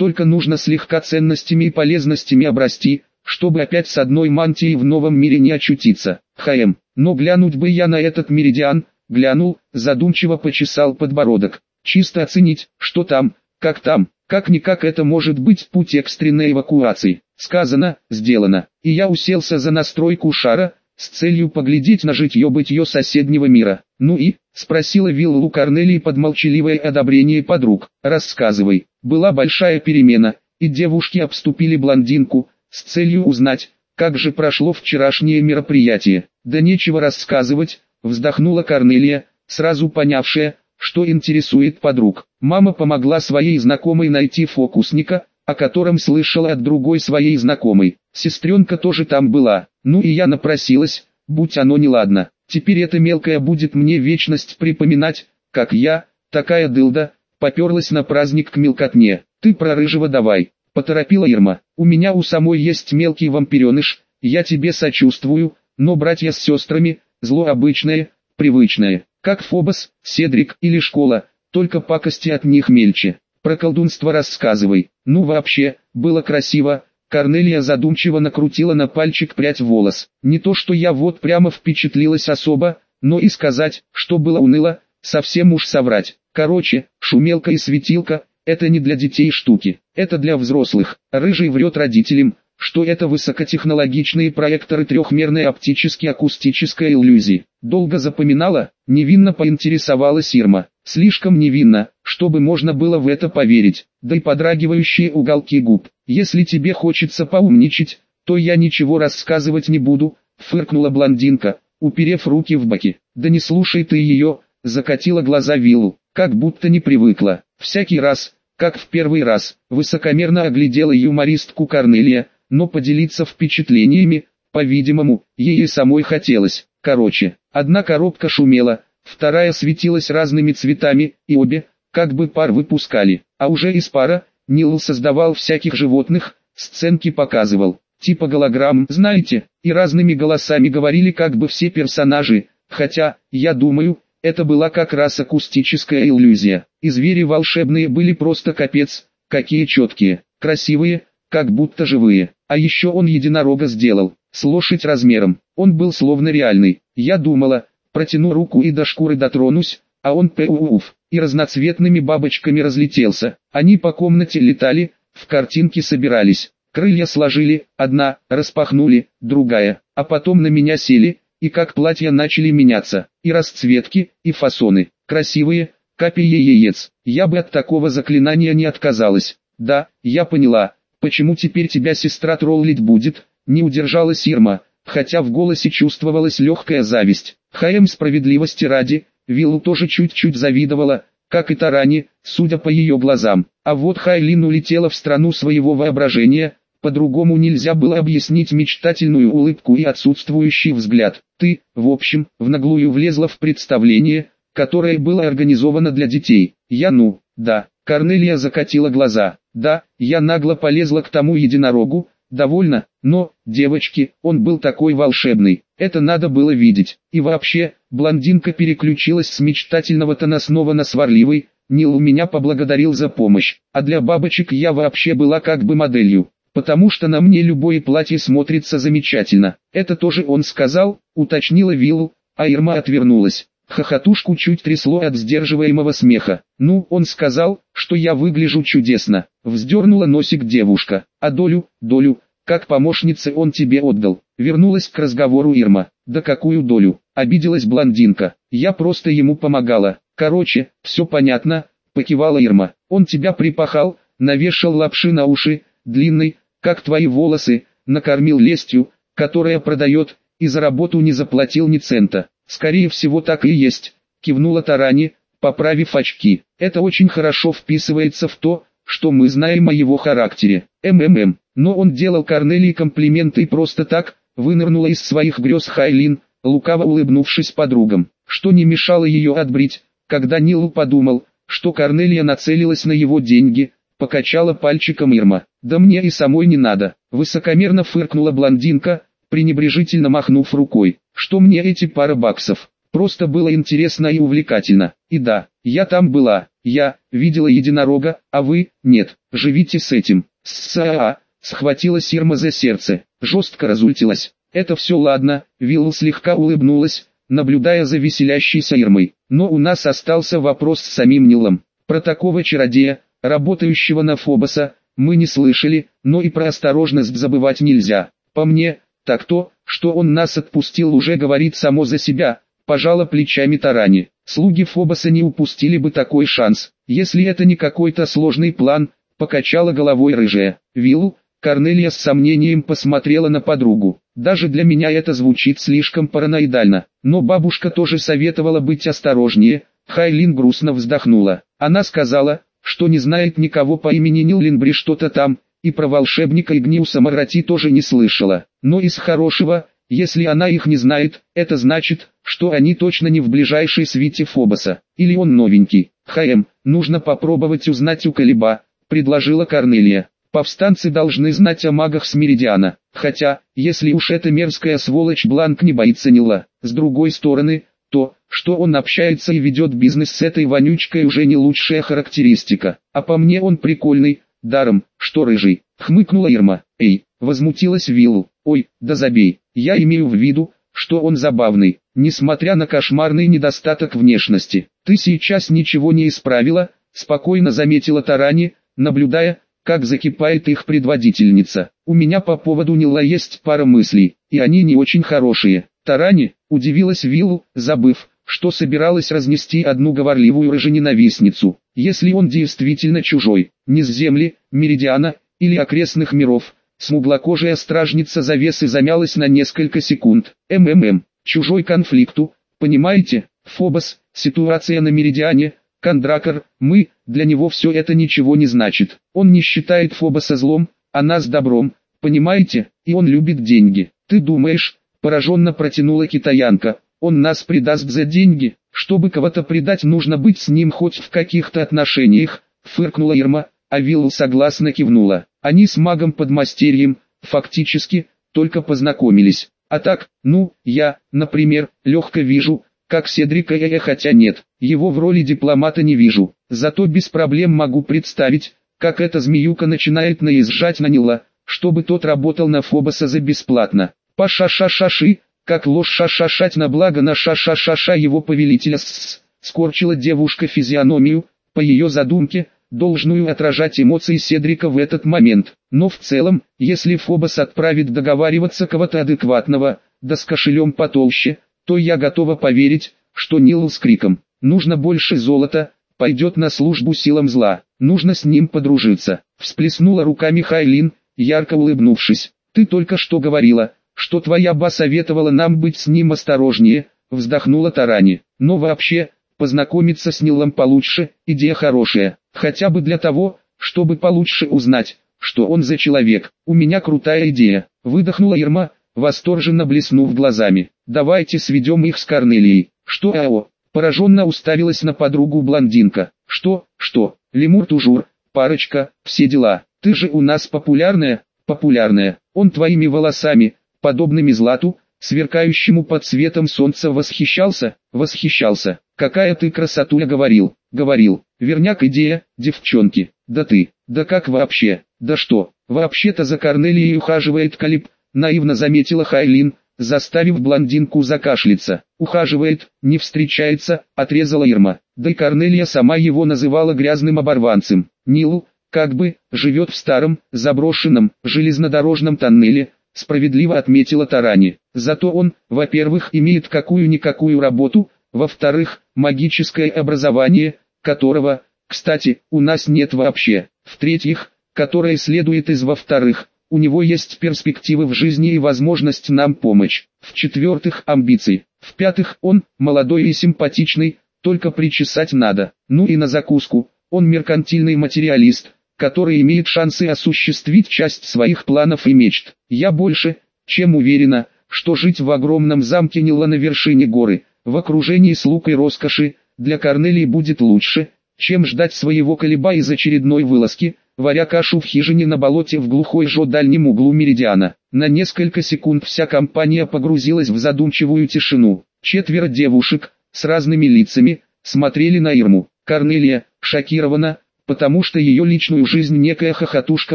только нужно слегка ценностями и полезностями обрасти, чтобы опять с одной мантией в новом мире не очутиться. ХМ, но глянуть бы я на этот меридиан, глянул, задумчиво почесал подбородок. Чисто оценить, что там, как там, как-никак это может быть путь экстренной эвакуации. Сказано, сделано. И я уселся за настройку шара, с целью поглядеть на житье-бытие соседнего мира. «Ну и?» – спросила Виллу Корнелии под молчаливое одобрение подруг. «Рассказывай». Была большая перемена, и девушки обступили блондинку, с целью узнать, как же прошло вчерашнее мероприятие. «Да нечего рассказывать», – вздохнула Корнелия, сразу понявшая, что интересует подруг. Мама помогла своей знакомой найти фокусника, о котором слышала от другой своей знакомой. Сестренка тоже там была, ну и я напросилась, будь оно неладно. Теперь эта мелкая будет мне вечность припоминать, как я, такая дылда, поперлась на праздник к мелкотне. Ты про рыжего давай, поторопила Ирма. У меня у самой есть мелкий вампиреныш, я тебе сочувствую, но братья с сестрами, зло обычное, привычное, как Фобос, Седрик или школа, только пакости от них мельче. Про колдунство рассказывай. Ну вообще, было красиво. Корнелия задумчиво накрутила на пальчик прядь волос. Не то что я вот прямо впечатлилась особо, но и сказать, что было уныло, совсем уж соврать. Короче, шумелка и светилка, это не для детей штуки, это для взрослых. Рыжий врет родителям, что это высокотехнологичные проекторы трехмерной оптически-акустической иллюзии. Долго запоминала, невинно поинтересовалась Ирма. Слишком невинно, чтобы можно было в это поверить, да и подрагивающие уголки губ. Если тебе хочется поумничать, то я ничего рассказывать не буду, фыркнула блондинка, уперев руки в боки. Да не слушай ты ее, закатила глаза Виллу, как будто не привыкла. Всякий раз, как в первый раз, высокомерно оглядела юмористку Корнелия, но поделиться впечатлениями, по-видимому, ей и самой хотелось. Короче, одна коробка шумела, вторая светилась разными цветами, и обе, как бы пар выпускали. А уже из пара, Нил создавал всяких животных, сценки показывал, типа голограмм, знаете, и разными голосами говорили как бы все персонажи, хотя, я думаю, это была как раз акустическая иллюзия. И звери волшебные были просто капец, какие четкие, красивые, как будто живые. А еще он единорога сделал, с лошадь размером. Он был словно реальный. Я думала, протяну руку и до шкуры дотронусь, а он пуф, и разноцветными бабочками разлетелся. Они по комнате летали, в картинки собирались. Крылья сложили, одна, распахнули, другая, а потом на меня сели, и как платья начали меняться, и расцветки, и фасоны, красивые, копии яиц. Я бы от такого заклинания не отказалась. Да, я поняла, Почему теперь тебя сестра троллить будет? Не удержалась Ирма, хотя в голосе чувствовалась легкая зависть. ХМ справедливости ради, Виллу тоже чуть-чуть завидовала, как и Тарани, судя по ее глазам. А вот Хайлин улетела в страну своего воображения, по-другому нельзя было объяснить мечтательную улыбку и отсутствующий взгляд. Ты, в общем, в наглую влезла в представление, которое было организовано для детей. Я ну, да, Корнелия закатила глаза. Да, я нагло полезла к тому единорогу, довольно, но, девочки, он был такой волшебный, это надо было видеть. И вообще, блондинка переключилась с мечтательного тона снова на сварливый, Нил меня поблагодарил за помощь, а для бабочек я вообще была как бы моделью, потому что на мне любое платье смотрится замечательно. Это тоже он сказал, уточнила Виллу, а Ирма отвернулась. Хохотушку чуть трясло от сдерживаемого смеха. «Ну, он сказал, что я выгляжу чудесно», — вздернула носик девушка. «А долю, долю, как помощнице он тебе отдал». Вернулась к разговору Ирма. «Да какую долю?» — обиделась блондинка. «Я просто ему помогала. Короче, все понятно», — покивала Ирма. «Он тебя припахал, навешал лапши на уши, длинный, как твои волосы, накормил лестью, которая продает, и за работу не заплатил ни цента. «Скорее всего так и есть», — кивнула Тарани, поправив очки. «Это очень хорошо вписывается в то, что мы знаем о его характере. МММ. Но он делал Корнелии комплименты и просто так, вынырнула из своих грез Хайлин, лукаво улыбнувшись подругам, что не мешало ее отбрить, когда Нил подумал, что Корнелия нацелилась на его деньги, покачала пальчиком Ирма. «Да мне и самой не надо», высокомерно фыркнула блондинка, пренебрежительно махнув рукой, что мне эти пара баксов. Просто было интересно и увлекательно. И да, я там была, Я видела единорога, а вы нет. Живите с этим. С-а-а. Схватила Сирма за сердце, жестко разультилась. Это все ладно, Вилл слегка улыбнулась, наблюдая за веселящейся Ирмой. Но у нас остался вопрос с самим Нилом. Про такого чародея, работающего на Фобоса, мы не слышали, но и про осторожность забывать нельзя. По мне, так то, что он нас отпустил уже говорит само за себя, пожала плечами Тарани. Слуги Фобоса не упустили бы такой шанс, если это не какой-то сложный план, покачала головой рыжая. Виллу, Корнелия с сомнением посмотрела на подругу. Даже для меня это звучит слишком параноидально, но бабушка тоже советовала быть осторожнее. Хайлин грустно вздохнула. Она сказала, что не знает никого по имени Ниллинбри что-то там, и про волшебника Игниуса Марати тоже не слышала. Но из хорошего, если она их не знает, это значит, что они точно не в ближайшей свите Фобоса, или он новенький. ХМ, нужно попробовать узнать у Калиба, предложила Корнелия. Повстанцы должны знать о магах с Меридиана, хотя, если уж эта мерзкая сволочь Бланк не боится Нила, с другой стороны, то, что он общается и ведет бизнес с этой вонючкой уже не лучшая характеристика, а по мне он прикольный, даром, что рыжий, хмыкнула Ирма, эй, возмутилась Виллу, ой, да забей, я имею в виду, что он забавный, несмотря на кошмарный недостаток внешности. Ты сейчас ничего не исправила, спокойно заметила Тарани, наблюдая, как закипает их предводительница. У меня по поводу Нила есть пара мыслей, и они не очень хорошие. Тарани, удивилась Виллу, забыв, что собиралась разнести одну говорливую рыжененавистницу. Если он действительно чужой, не с земли, меридиана, или окрестных миров, смуглокожая стражница завесы замялась на несколько секунд. МММ, чужой конфликту, понимаете, Фобос, ситуация на меридиане, Кондракор, мы, для него все это ничего не значит. Он не считает Фобоса злом, а нас добром, понимаете, и он любит деньги. Ты думаешь, пораженно протянула китаянка, он нас предаст за деньги, чтобы кого-то предать нужно быть с ним хоть в каких-то отношениях, фыркнула Ирма, а Вилл согласно кивнула. Они с магом-подмастерьем, фактически, только познакомились. А так, ну, я, например, легко вижу, как Седрика я хотя нет, его в роли дипломата не вижу. Зато без проблем могу представить, как эта змеюка начинает наезжать на Нила, чтобы тот работал на Фобоса за бесплатно. Па-ша-ша-ша-ши, как ложь шашашать на благо на ша-ша-ша-ша его повелителя с скорчила девушка физиономию, по ее задумке, должную отражать эмоции Седрика в этот момент. Но в целом, если Фобос отправит договариваться кого-то адекватного, да с кошелем потолще, то я готова поверить, что Нил с криком «Нужно больше золота!» пойдет на службу силам зла, нужно с ним подружиться. Всплеснула руками Хайлин, ярко улыбнувшись. «Ты только что говорила, что твоя ба советовала нам быть с ним осторожнее», вздохнула Тарани. «Но вообще, познакомиться с Нилом получше, идея хорошая, хотя бы для того, чтобы получше узнать, что он за человек. У меня крутая идея», выдохнула Ирма, восторженно блеснув глазами. «Давайте сведем их с Корнелией». «Что АО?» Пораженно уставилась на подругу блондинка. «Что, что, лемур тужур, парочка, все дела. Ты же у нас популярная, популярная. Он твоими волосами, подобными злату, сверкающему под светом солнца восхищался, восхищался. Какая ты красотуля говорил, говорил. Верняк идея, девчонки. Да ты, да как вообще, да что, вообще-то за Корнелией ухаживает Калиб, наивно заметила Хайлин, заставив блондинку закашляться. Ухаживает, не встречается, отрезала Ирма. Да и Корнелия сама его называла грязным оборванцем. Нил, как бы, живет в старом, заброшенном, железнодорожном тоннеле, справедливо отметила Тарани. Зато он, во-первых, имеет какую-никакую работу, во-вторых, магическое образование, которого, кстати, у нас нет вообще. В-третьих, которое следует из во-вторых, у него есть перспективы в жизни и возможность нам помочь. В-четвертых, амбиции. В-пятых, он, молодой и симпатичный, только причесать надо. Ну и на закуску, он меркантильный материалист, который имеет шансы осуществить часть своих планов и мечт. Я больше, чем уверена, что жить в огромном замке Нила на вершине горы, в окружении слуг и роскоши, для Корнелии будет лучше, чем ждать своего колеба из очередной вылазки, варя кашу в хижине на болоте в глухой жо дальнем углу Меридиана. На несколько секунд вся компания погрузилась в задумчивую тишину. Четверо девушек, с разными лицами, смотрели на Ирму. Корнелия, шокирована, потому что ее личную жизнь некая хохотушка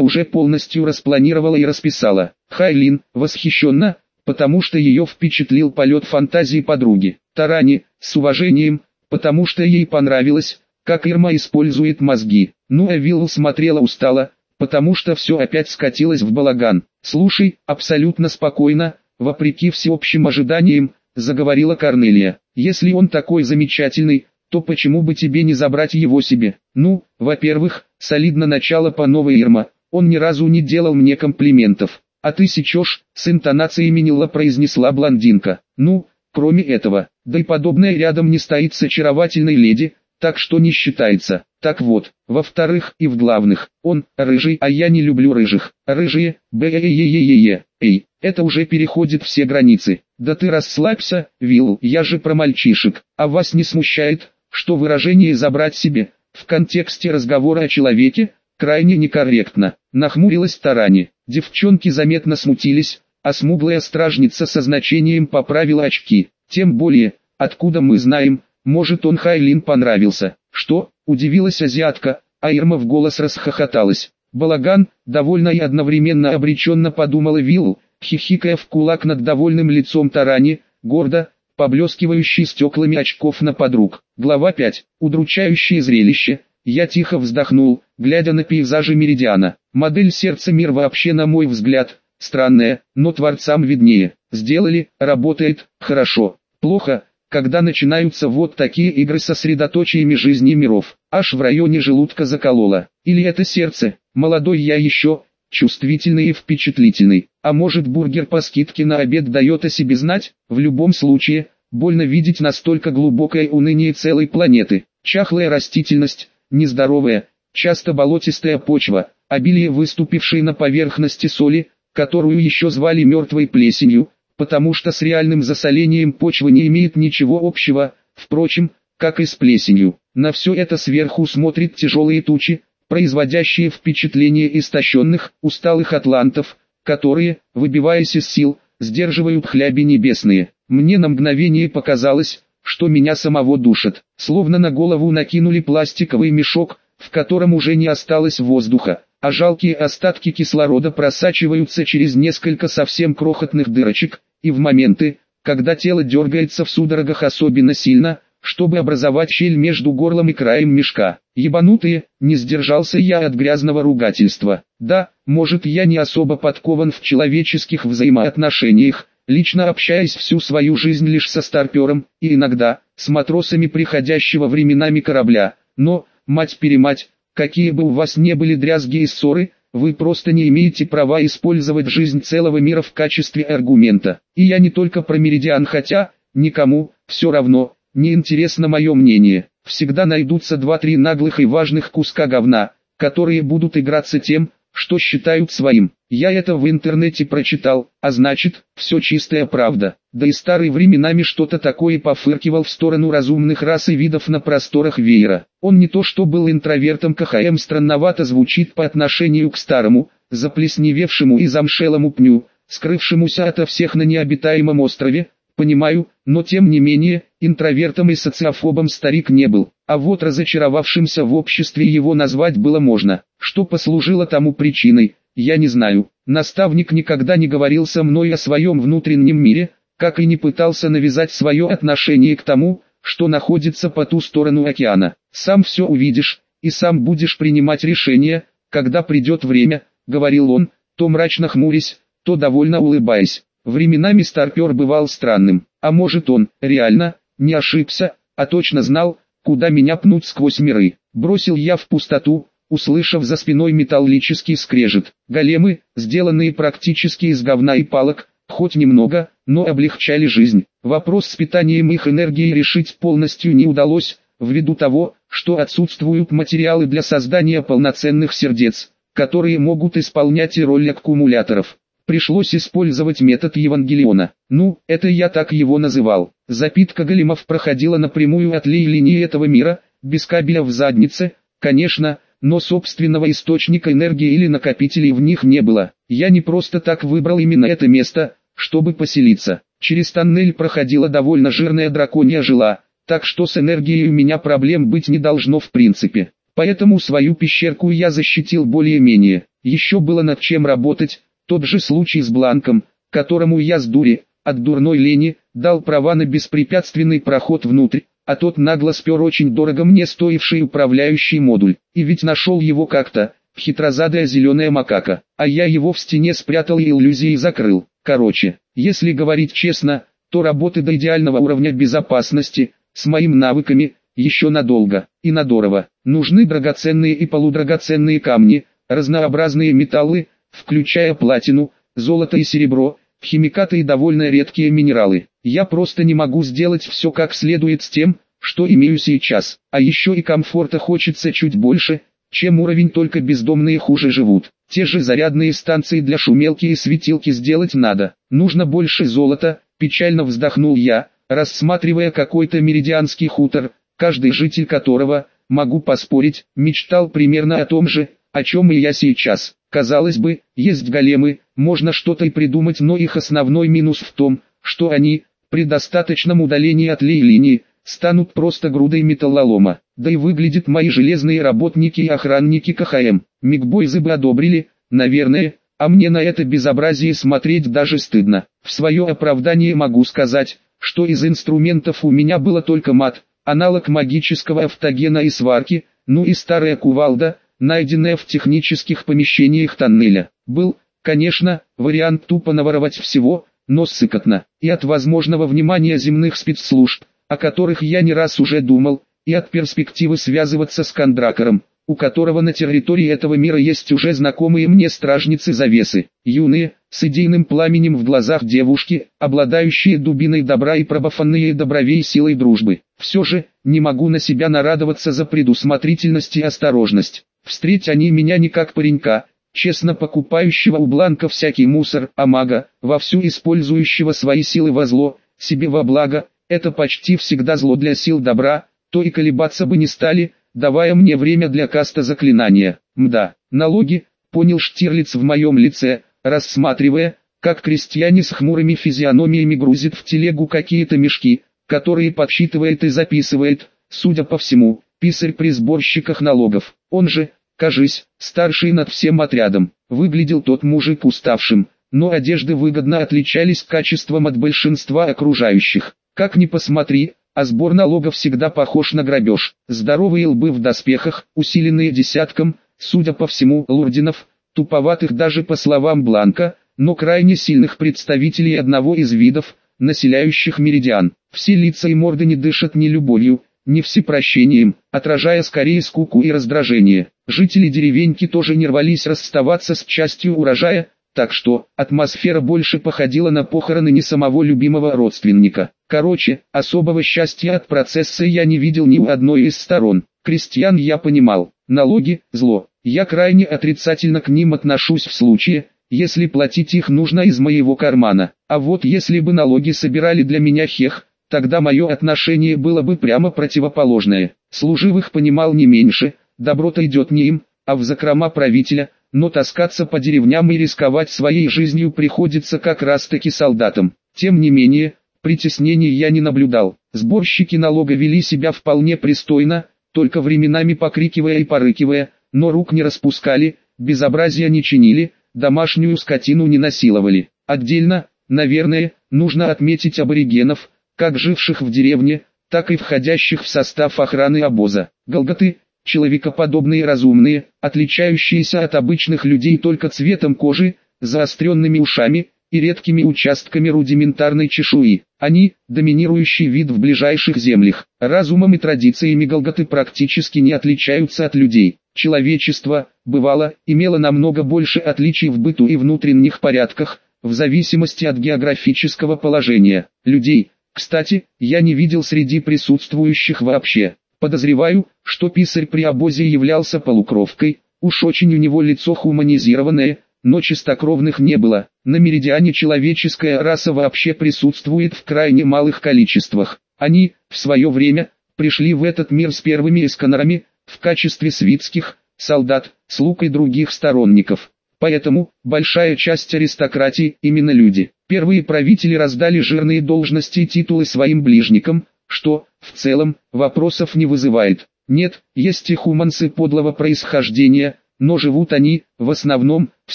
уже полностью распланировала и расписала. Хайлин, восхищенно, потому что ее впечатлил полет фантазии подруги. Тарани, с уважением, потому что ей понравилось, как Ирма использует мозги. Ну а Вилл смотрела устало, потому что все опять скатилось в балаган. «Слушай, абсолютно спокойно, вопреки всеобщим ожиданиям, заговорила Корнелия. «Если он такой замечательный, то почему бы тебе не забрать его себе? Ну, во-первых, солидно начало по новой Ирма, он ни разу не делал мне комплиментов. А ты сечешь, с интонацией Минила произнесла блондинка. Ну, кроме этого, да и подобное рядом не стоит с очаровательной леди, так что не считается. Так вот, во-вторых и в главных, он рыжий, а я не люблю рыжих. Рыжие, б е е е е эй, это уже переходит все границы. Да ты расслабься, Вилл, я же про мальчишек, а вас не смущает, что выражение «забрать себе» в контексте разговора о человеке крайне некорректно. Нахмурилась Тарани. Девчонки заметно смутились, а смуглая стражница со значением поправила очки. Тем более, откуда мы знаем, может он Хайлин понравился. Что? Удивилась азиатка, а Ирма в голос расхохоталась. Балаган, довольно и одновременно обреченно подумала Виллу, хихикая в кулак над довольным лицом Тарани, гордо, поблескивающий стеклами очков на подруг. Глава 5. Удручающее зрелище. Я тихо вздохнул, глядя на пейзажи Меридиана. Модель сердца мир вообще на мой взгляд, странная, но творцам виднее. Сделали, работает, хорошо. Плохо, когда начинаются вот такие игры со средоточиями жизни миров. Аж в районе желудка закололо. Или это сердце, молодой я еще, чувствительный и впечатлительный. А может бургер по скидке на обед дает о себе знать? В любом случае, больно видеть настолько глубокое уныние целой планеты. Чахлая растительность, нездоровая, часто болотистая почва, обилие выступившей на поверхности соли, которую еще звали мертвой плесенью, потому что с реальным засолением почвы не имеет ничего общего, впрочем, как и с плесенью. На все это сверху смотрят тяжелые тучи, производящие впечатление истощенных, усталых атлантов, которые, выбиваясь из сил, сдерживают хляби небесные. Мне на мгновение показалось, что меня самого душат, словно на голову накинули пластиковый мешок, в котором уже не осталось воздуха, а жалкие остатки кислорода просачиваются через несколько совсем крохотных дырочек, и в моменты, когда тело дергается в судорогах особенно сильно, чтобы образовать щель между горлом и краем мешка. Ебанутые, не сдержался я от грязного ругательства. Да, может я не особо подкован в человеческих взаимоотношениях, лично общаясь всю свою жизнь лишь со старпером, и иногда, с матросами приходящего временами корабля, но, мать-перемать, какие бы у вас не были дрязги и ссоры, вы просто не имеете права использовать жизнь целого мира в качестве аргумента. И я не только про Меридиан хотя, никому, все равно, не интересно мое мнение. Всегда найдутся два-три наглых и важных куска говна, которые будут играться тем, что считают своим. Я это в интернете прочитал, а значит, все чистая правда. Да и старый временами что-то такое пофыркивал в сторону разумных рас и видов на просторах веера. Он не то что был интровертом КХМ странновато звучит по отношению к старому, заплесневевшему и замшелому пню, скрывшемуся ото всех на необитаемом острове, понимаю, но тем не менее, интровертом и социофобом старик не был, а вот разочаровавшимся в обществе его назвать было можно. Что послужило тому причиной, я не знаю. Наставник никогда не говорил со мной о своем внутреннем мире, как и не пытался навязать свое отношение к тому, что находится по ту сторону океана. Сам все увидишь, и сам будешь принимать решение, когда придет время, говорил он, то мрачно хмурясь, то довольно улыбаясь. Временами старпер бывал странным, а может он, реально, не ошибся, а точно знал, куда меня пнуть сквозь миры. Бросил я в пустоту, услышав за спиной металлический скрежет. Големы, сделанные практически из говна и палок, хоть немного, но облегчали жизнь. Вопрос с питанием их энергии решить полностью не удалось, ввиду того, что отсутствуют материалы для создания полноценных сердец, которые могут исполнять и роль аккумуляторов. Пришлось использовать метод Евангелиона. Ну, это я так его называл. Запитка големов проходила напрямую от линии этого мира, без кабеля в заднице, конечно, но собственного источника энергии или накопителей в них не было. Я не просто так выбрал именно это место, чтобы поселиться. Через тоннель проходила довольно жирная драконья жила, так что с энергией у меня проблем быть не должно в принципе. Поэтому свою пещерку я защитил более-менее. Еще было над чем работать, тот же случай с Бланком, которому я с дури, от дурной лени, дал права на беспрепятственный проход внутрь, а тот нагло спер очень дорого мне стоивший управляющий модуль, и ведь нашел его как-то, хитрозадая зеленая макака, а я его в стене спрятал и иллюзией закрыл. Короче, если говорить честно, то работы до идеального уровня безопасности, с моими навыками, еще надолго и надорово. Нужны драгоценные и полудрагоценные камни, разнообразные металлы, включая платину, золото и серебро, химикаты и довольно редкие минералы. Я просто не могу сделать все как следует с тем, что имею сейчас, а еще и комфорта хочется чуть больше, чем уровень только бездомные хуже живут. Те же зарядные станции для шумелки и светилки сделать надо. Нужно больше золота, печально вздохнул я, рассматривая какой-то меридианский хутор, каждый житель которого, могу поспорить, мечтал примерно о том же, о чем и я сейчас. Казалось бы, есть големы, можно что-то и придумать, но их основной минус в том, что они, при достаточном удалении от лей-линии, станут просто грудой металлолома. Да и выглядят мои железные работники и охранники КХМ. Мигбойзы бы одобрили, наверное, а мне на это безобразие смотреть даже стыдно. В свое оправдание могу сказать, что из инструментов у меня было только мат, аналог магического автогена и сварки, ну и старая кувалда, найденная в технических помещениях тоннеля. Был, конечно, вариант тупо наворовать всего, но сыкотно, и от возможного внимания земных спецслужб, о которых я не раз уже думал, и от перспективы связываться с Кондракором, у которого на территории этого мира есть уже знакомые мне стражницы завесы, юные, с идейным пламенем в глазах девушки, обладающие дубиной добра и пробафанные добровей силой дружбы. Все же, не могу на себя нарадоваться за предусмотрительность и осторожность. Встреть они меня не как паренька, честно покупающего у Бланка всякий мусор, а мага, вовсю использующего свои силы во зло, себе во благо, это почти всегда зло для сил добра, то и колебаться бы не стали, давая мне время для каста заклинания. Мда, налоги, понял Штирлиц в моем лице, рассматривая, как крестьяне с хмурыми физиономиями грузят в телегу какие-то мешки, которые подсчитывает и записывает, судя по всему, писарь при сборщиках налогов. Он же, кажись, старший над всем отрядом. Выглядел тот мужик уставшим, но одежды выгодно отличались качеством от большинства окружающих. Как ни посмотри, а сбор налогов всегда похож на грабеж. Здоровые лбы в доспехах, усиленные десятком, судя по всему, лурдинов, туповатых даже по словам Бланка, но крайне сильных представителей одного из видов, населяющих Меридиан. Все лица и морды не дышат ни любовью, ни всепрощением, отражая скорее скуку и раздражение. Жители деревеньки тоже не рвались расставаться с частью урожая, так что, атмосфера больше походила на похороны не самого любимого родственника. Короче, особого счастья от процесса я не видел ни у одной из сторон. Крестьян я понимал, налоги – зло. Я крайне отрицательно к ним отношусь в случае, если платить их нужно из моего кармана. А вот если бы налоги собирали для меня хех, тогда мое отношение было бы прямо противоположное. Служивых понимал не меньше, доброта идет не им, а в закрома правителя, но таскаться по деревням и рисковать своей жизнью приходится как раз таки солдатам. Тем не менее, притеснений я не наблюдал. Сборщики налога вели себя вполне пристойно, только временами покрикивая и порыкивая, но рук не распускали, безобразия не чинили, домашнюю скотину не насиловали. Отдельно, наверное, нужно отметить аборигенов, как живших в деревне, так и входящих в состав охраны обоза. Голготы, человекоподобные разумные, отличающиеся от обычных людей только цветом кожи, заостренными ушами и редкими участками рудиментарной чешуи. Они – доминирующий вид в ближайших землях. Разумом и традициями Голготы практически не отличаются от людей. Человечество, бывало, имело намного больше отличий в быту и внутренних порядках, в зависимости от географического положения. Людей, кстати, я не видел среди присутствующих вообще. Подозреваю, что писарь при обозе являлся полукровкой, уж очень у него лицо хуманизированное, но чистокровных не было. На Меридиане человеческая раса вообще присутствует в крайне малых количествах. Они, в свое время, пришли в этот мир с первыми эсканерами, в качестве свитских, солдат, слуг и других сторонников. Поэтому, большая часть аристократии – именно люди. Первые правители раздали жирные должности и титулы своим ближникам, что, в целом, вопросов не вызывает. Нет, есть и хуманцы подлого происхождения, но живут они, в основном, в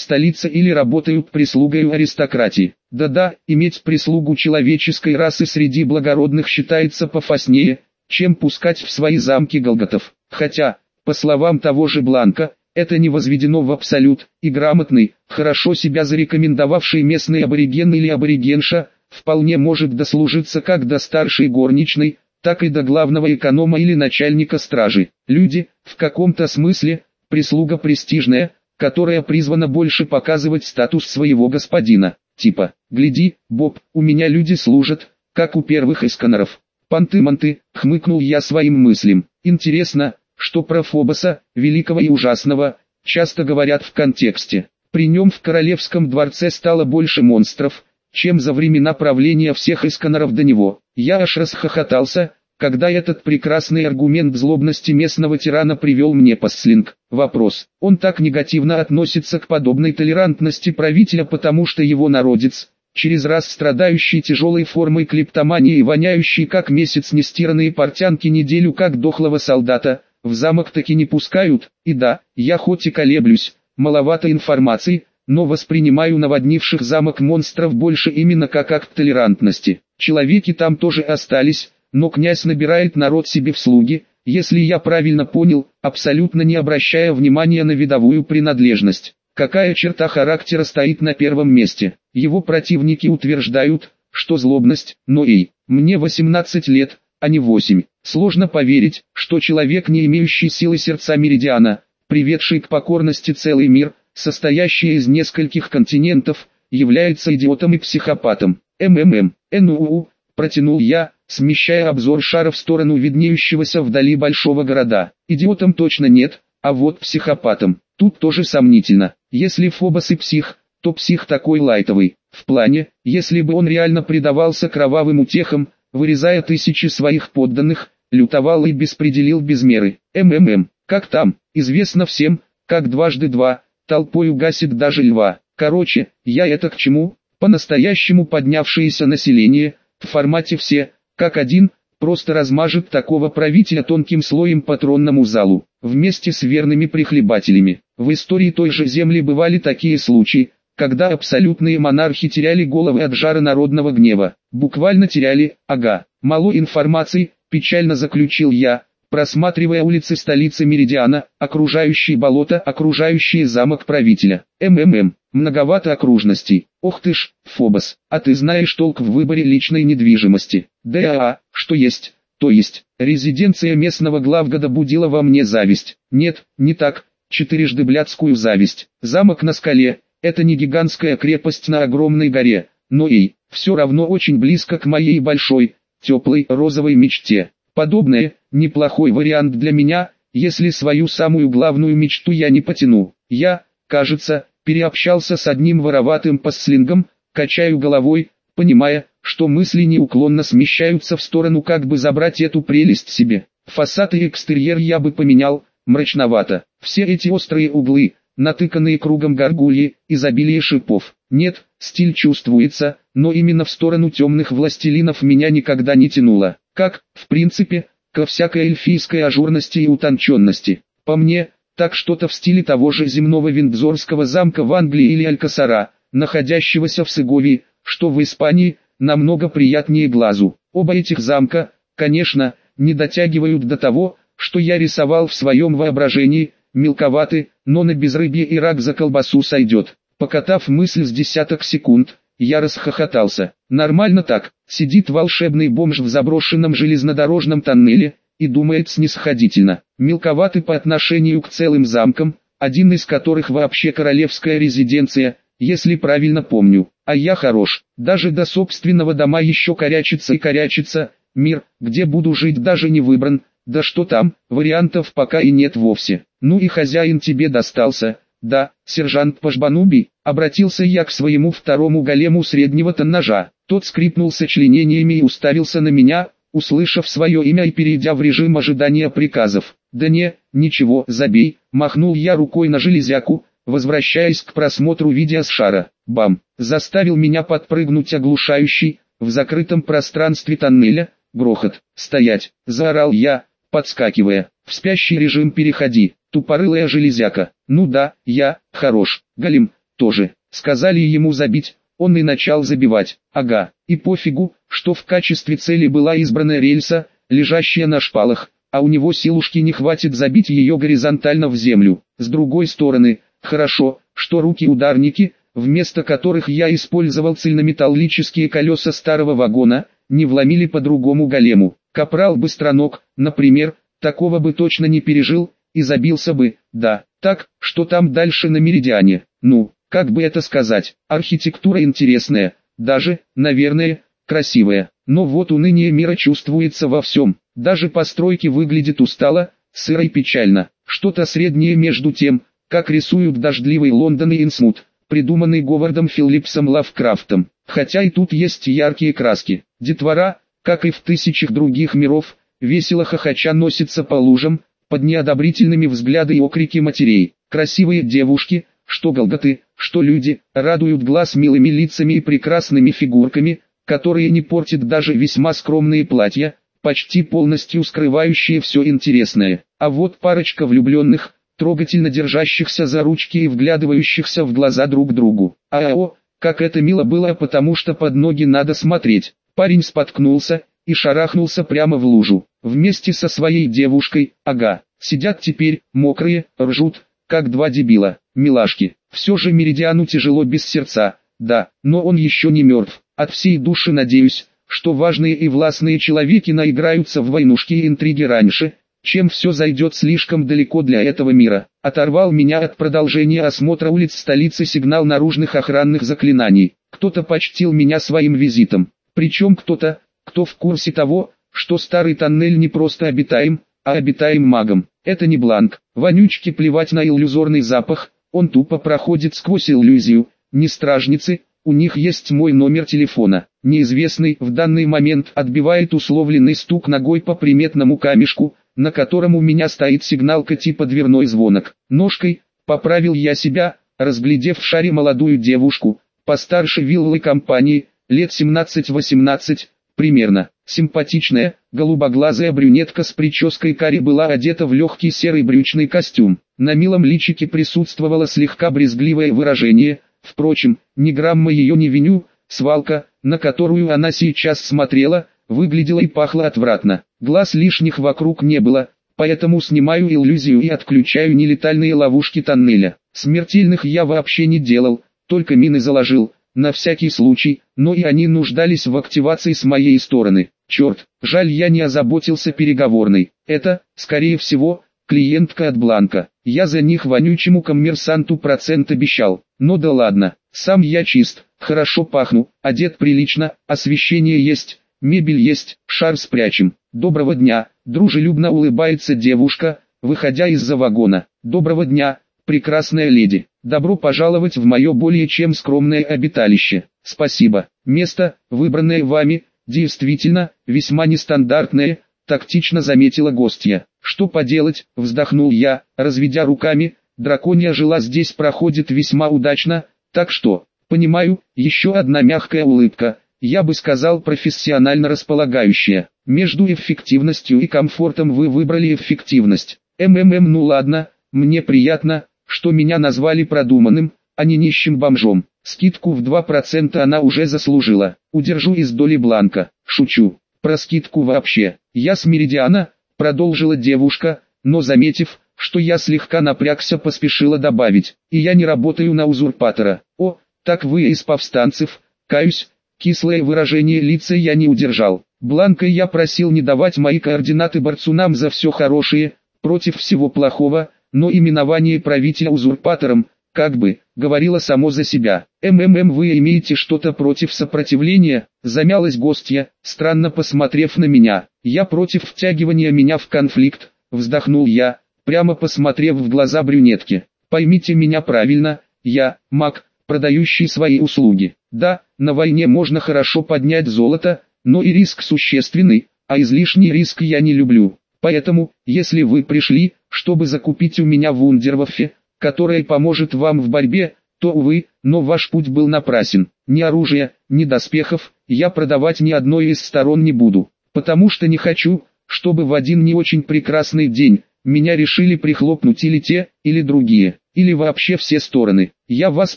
столице или работают прислугой аристократии. Да-да, иметь прислугу человеческой расы среди благородных считается пофаснее, чем пускать в свои замки голготов. Хотя, по словам того же Бланка, это не возведено в абсолют, и грамотный, хорошо себя зарекомендовавший местный абориген или аборигенша, вполне может дослужиться как до старшей горничной, так и до главного эконома или начальника стражи. Люди, в каком-то смысле, прислуга престижная, которая призвана больше показывать статус своего господина. Типа, гляди, Боб, у меня люди служат, как у первых эсканеров. Панты-манты, хмыкнул я своим мыслям. Интересно, что про Фобоса, великого и ужасного, часто говорят в контексте. При нем в королевском дворце стало больше монстров, чем за времена правления всех эсканеров до него. Я аж расхохотался, когда этот прекрасный аргумент злобности местного тирана привел мне послинг. Вопрос. Он так негативно относится к подобной толерантности правителя потому что его народец, через раз страдающий тяжелой формой клептомании и воняющий как месяц нестиранные портянки неделю как дохлого солдата, в замок таки не пускают, и да, я хоть и колеблюсь, маловато информации, но воспринимаю наводнивших замок монстров больше именно как акт толерантности. Человеки там тоже остались, но князь набирает народ себе в слуги, если я правильно понял, абсолютно не обращая внимания на видовую принадлежность. Какая черта характера стоит на первом месте? Его противники утверждают, что злобность, но эй, мне 18 лет, а не 8. Сложно поверить, что человек, не имеющий силы сердца Меридиана, приведший к покорности целый мир, состоящий из нескольких континентов, является идиотом и психопатом. МММ, НУУ, протянул я, смещая обзор шара в сторону виднеющегося вдали большого города. Идиотом точно нет, а вот психопатом. Тут тоже сомнительно. Если Фобос и псих, то псих такой лайтовый. В плане, если бы он реально предавался кровавым утехам, вырезая тысячи своих подданных, лютовал и беспределил без меры. МММ, как там, известно всем, как дважды два, толпой угасит даже льва. Короче, я это к чему? По-настоящему поднявшееся население, в формате все, как один, просто размажет такого правителя тонким слоем по тронному залу, вместе с верными прихлебателями. В истории той же земли бывали такие случаи, когда абсолютные монархи теряли головы от жара народного гнева. Буквально теряли, ага. Мало информации, печально заключил я, просматривая улицы столицы Меридиана, окружающие болото, окружающие замок правителя. МММ, многовато окружностей. Ох ты ж, Фобос, а ты знаешь толк в выборе личной недвижимости. Да, что есть, то есть. Резиденция местного главгода будила во мне зависть. Нет, не так, четырежды блядскую зависть. Замок на скале, это не гигантская крепость на огромной горе, но и, все равно очень близко к моей большой, теплой розовой мечте. Подобное, неплохой вариант для меня, если свою самую главную мечту я не потяну. Я, кажется, переобщался с одним вороватым послингом, качаю головой, понимая, что мысли неуклонно смещаются в сторону как бы забрать эту прелесть себе. Фасад и экстерьер я бы поменял, мрачновато. Все эти острые углы, натыканные кругом горгульи, изобилие шипов. Нет, стиль чувствуется, но именно в сторону темных властелинов меня никогда не тянуло. Как, в принципе, ко всякой эльфийской ажурности и утонченности. По мне, так что-то в стиле того же земного Виндзорского замка в Англии или Алькасара, находящегося в Сеговии, что в Испании, намного приятнее глазу. Оба этих замка, конечно, не дотягивают до того, что я рисовал в своем воображении, мелковаты, но на безрыбье и рак за колбасу сойдет. Покатав мысль с десяток секунд, я расхохотался. Нормально так, сидит волшебный бомж в заброшенном железнодорожном тоннеле, и думает снисходительно. Мелковаты по отношению к целым замкам, один из которых вообще королевская резиденция, если правильно помню. А я хорош, даже до собственного дома еще корячится и корячится, мир, где буду жить даже не выбран, да что там, вариантов пока и нет вовсе. Ну и хозяин тебе достался, да, сержант Пашбануби, обратился я к своему второму голему среднего тоннажа. Тот скрипнул сочленениями и уставился на меня, услышав свое имя и перейдя в режим ожидания приказов. «Да не, ничего, забей», махнул я рукой на железяку, возвращаясь к просмотру видео с шара. Бам! Заставил меня подпрыгнуть оглушающий, в закрытом пространстве тоннеля, грохот, стоять, заорал я, подскакивая, в спящий режим переходи, тупорылая железяка, ну да, я, хорош, Галим, тоже, сказали ему забить, он и начал забивать, ага, и пофигу, что в качестве цели была избрана рельса, лежащая на шпалах, а у него силушки не хватит забить ее горизонтально в землю. С другой стороны, хорошо, что руки-ударники, вместо которых я использовал цельнометаллические колеса старого вагона, не вломили по другому голему. Капрал Быстроног, например, такого бы точно не пережил, и забился бы, да, так, что там дальше на Меридиане. Ну, как бы это сказать, архитектура интересная, даже, наверное, красивая. Но вот уныние мира чувствуется во всем. Даже постройки выглядят устало, сыро и печально. Что-то среднее между тем, как рисуют дождливый Лондон и Инсмут, придуманный Говардом Филлипсом Лавкрафтом. Хотя и тут есть яркие краски. Детвора, как и в тысячах других миров, весело хохоча носится по лужам, под неодобрительными взгляды и окрики матерей. Красивые девушки, что голготы, что люди, радуют глаз милыми лицами и прекрасными фигурками, которые не портят даже весьма скромные платья, почти полностью скрывающие все интересное. А вот парочка влюбленных, трогательно держащихся за ручки и вглядывающихся в глаза друг другу. А о, как это мило было, потому что под ноги надо смотреть. Парень споткнулся и шарахнулся прямо в лужу. Вместе со своей девушкой, ага, сидят теперь, мокрые, ржут, как два дебила, милашки. Все же Меридиану тяжело без сердца, да, но он еще не мертв. От всей души надеюсь, что важные и властные человеки наиграются в войнушки и интриги раньше, чем все зайдет слишком далеко для этого мира. Оторвал меня от продолжения осмотра улиц столицы сигнал наружных охранных заклинаний. Кто-то почтил меня своим визитом. Причем кто-то, кто в курсе того, что старый тоннель не просто обитаем, а обитаем магом. Это не бланк. Вонючки плевать на иллюзорный запах, он тупо проходит сквозь иллюзию. Не стражницы, у них есть мой номер телефона. Неизвестный в данный момент отбивает условленный стук ногой по приметному камешку, на котором у меня стоит сигналка типа дверной звонок. Ножкой, поправил я себя, разглядев в шаре молодую девушку, постарше виллы компании, лет 17-18, примерно. Симпатичная, голубоглазая брюнетка с прической кари была одета в легкий серый брючный костюм. На милом личике присутствовало слегка брезгливое выражение, впрочем, ни грамма ее не виню, свалка, на которую она сейчас смотрела, выглядела и пахла отвратно. Глаз лишних вокруг не было, поэтому снимаю иллюзию и отключаю нелетальные ловушки тоннеля. Смертельных я вообще не делал, только мины заложил, на всякий случай, но и они нуждались в активации с моей стороны. Черт, жаль я не озаботился переговорной. Это, скорее всего, клиентка от Бланка. Я за них вонючему коммерсанту процент обещал. Но да ладно, сам я чист, хорошо пахну, одет прилично, освещение есть, мебель есть, шар спрячем. Доброго дня, дружелюбно улыбается девушка, выходя из-за вагона. Доброго дня, прекрасная леди. Добро пожаловать в мое более чем скромное обиталище. Спасибо. Место, выбранное вами, действительно, весьма нестандартное, тактично заметила гостья. Что поделать, вздохнул я, разведя руками, драконья жила здесь проходит весьма удачно, так что, понимаю, еще одна мягкая улыбка, я бы сказал профессионально располагающая. Между эффективностью и комфортом вы выбрали эффективность. МММ ну ладно, мне приятно, что меня назвали продуманным, а не нищим бомжом. Скидку в 2% она уже заслужила. Удержу из доли бланка. Шучу. Про скидку вообще. Я с Меридиана, продолжила девушка, но заметив, что я слегка напрягся поспешила добавить. И я не работаю на узурпатора. О, так вы из повстанцев, каюсь, кислое выражение лица я не удержал. Бланка я просил не давать мои координаты борцунам за все хорошее, против всего плохого, но именование правителя узурпатором, как бы, говорило само за себя. «МММ вы имеете что-то против сопротивления?» Замялась гостья, странно посмотрев на меня. «Я против втягивания меня в конфликт», вздохнул я, прямо посмотрев в глаза брюнетки. «Поймите меня правильно, я, маг, продающий свои услуги. Да, на войне можно хорошо поднять золото, но и риск существенный, а излишний риск я не люблю. Поэтому, если вы пришли, чтобы закупить у меня вундерваффе, которая поможет вам в борьбе, то, увы, но ваш путь был напрасен. Ни оружия, ни доспехов, я продавать ни одной из сторон не буду. потому что не хочу, чтобы в один не очень прекрасный день, меня решили прихлопнуть или те, или другие, или вообще все стороны. Я вас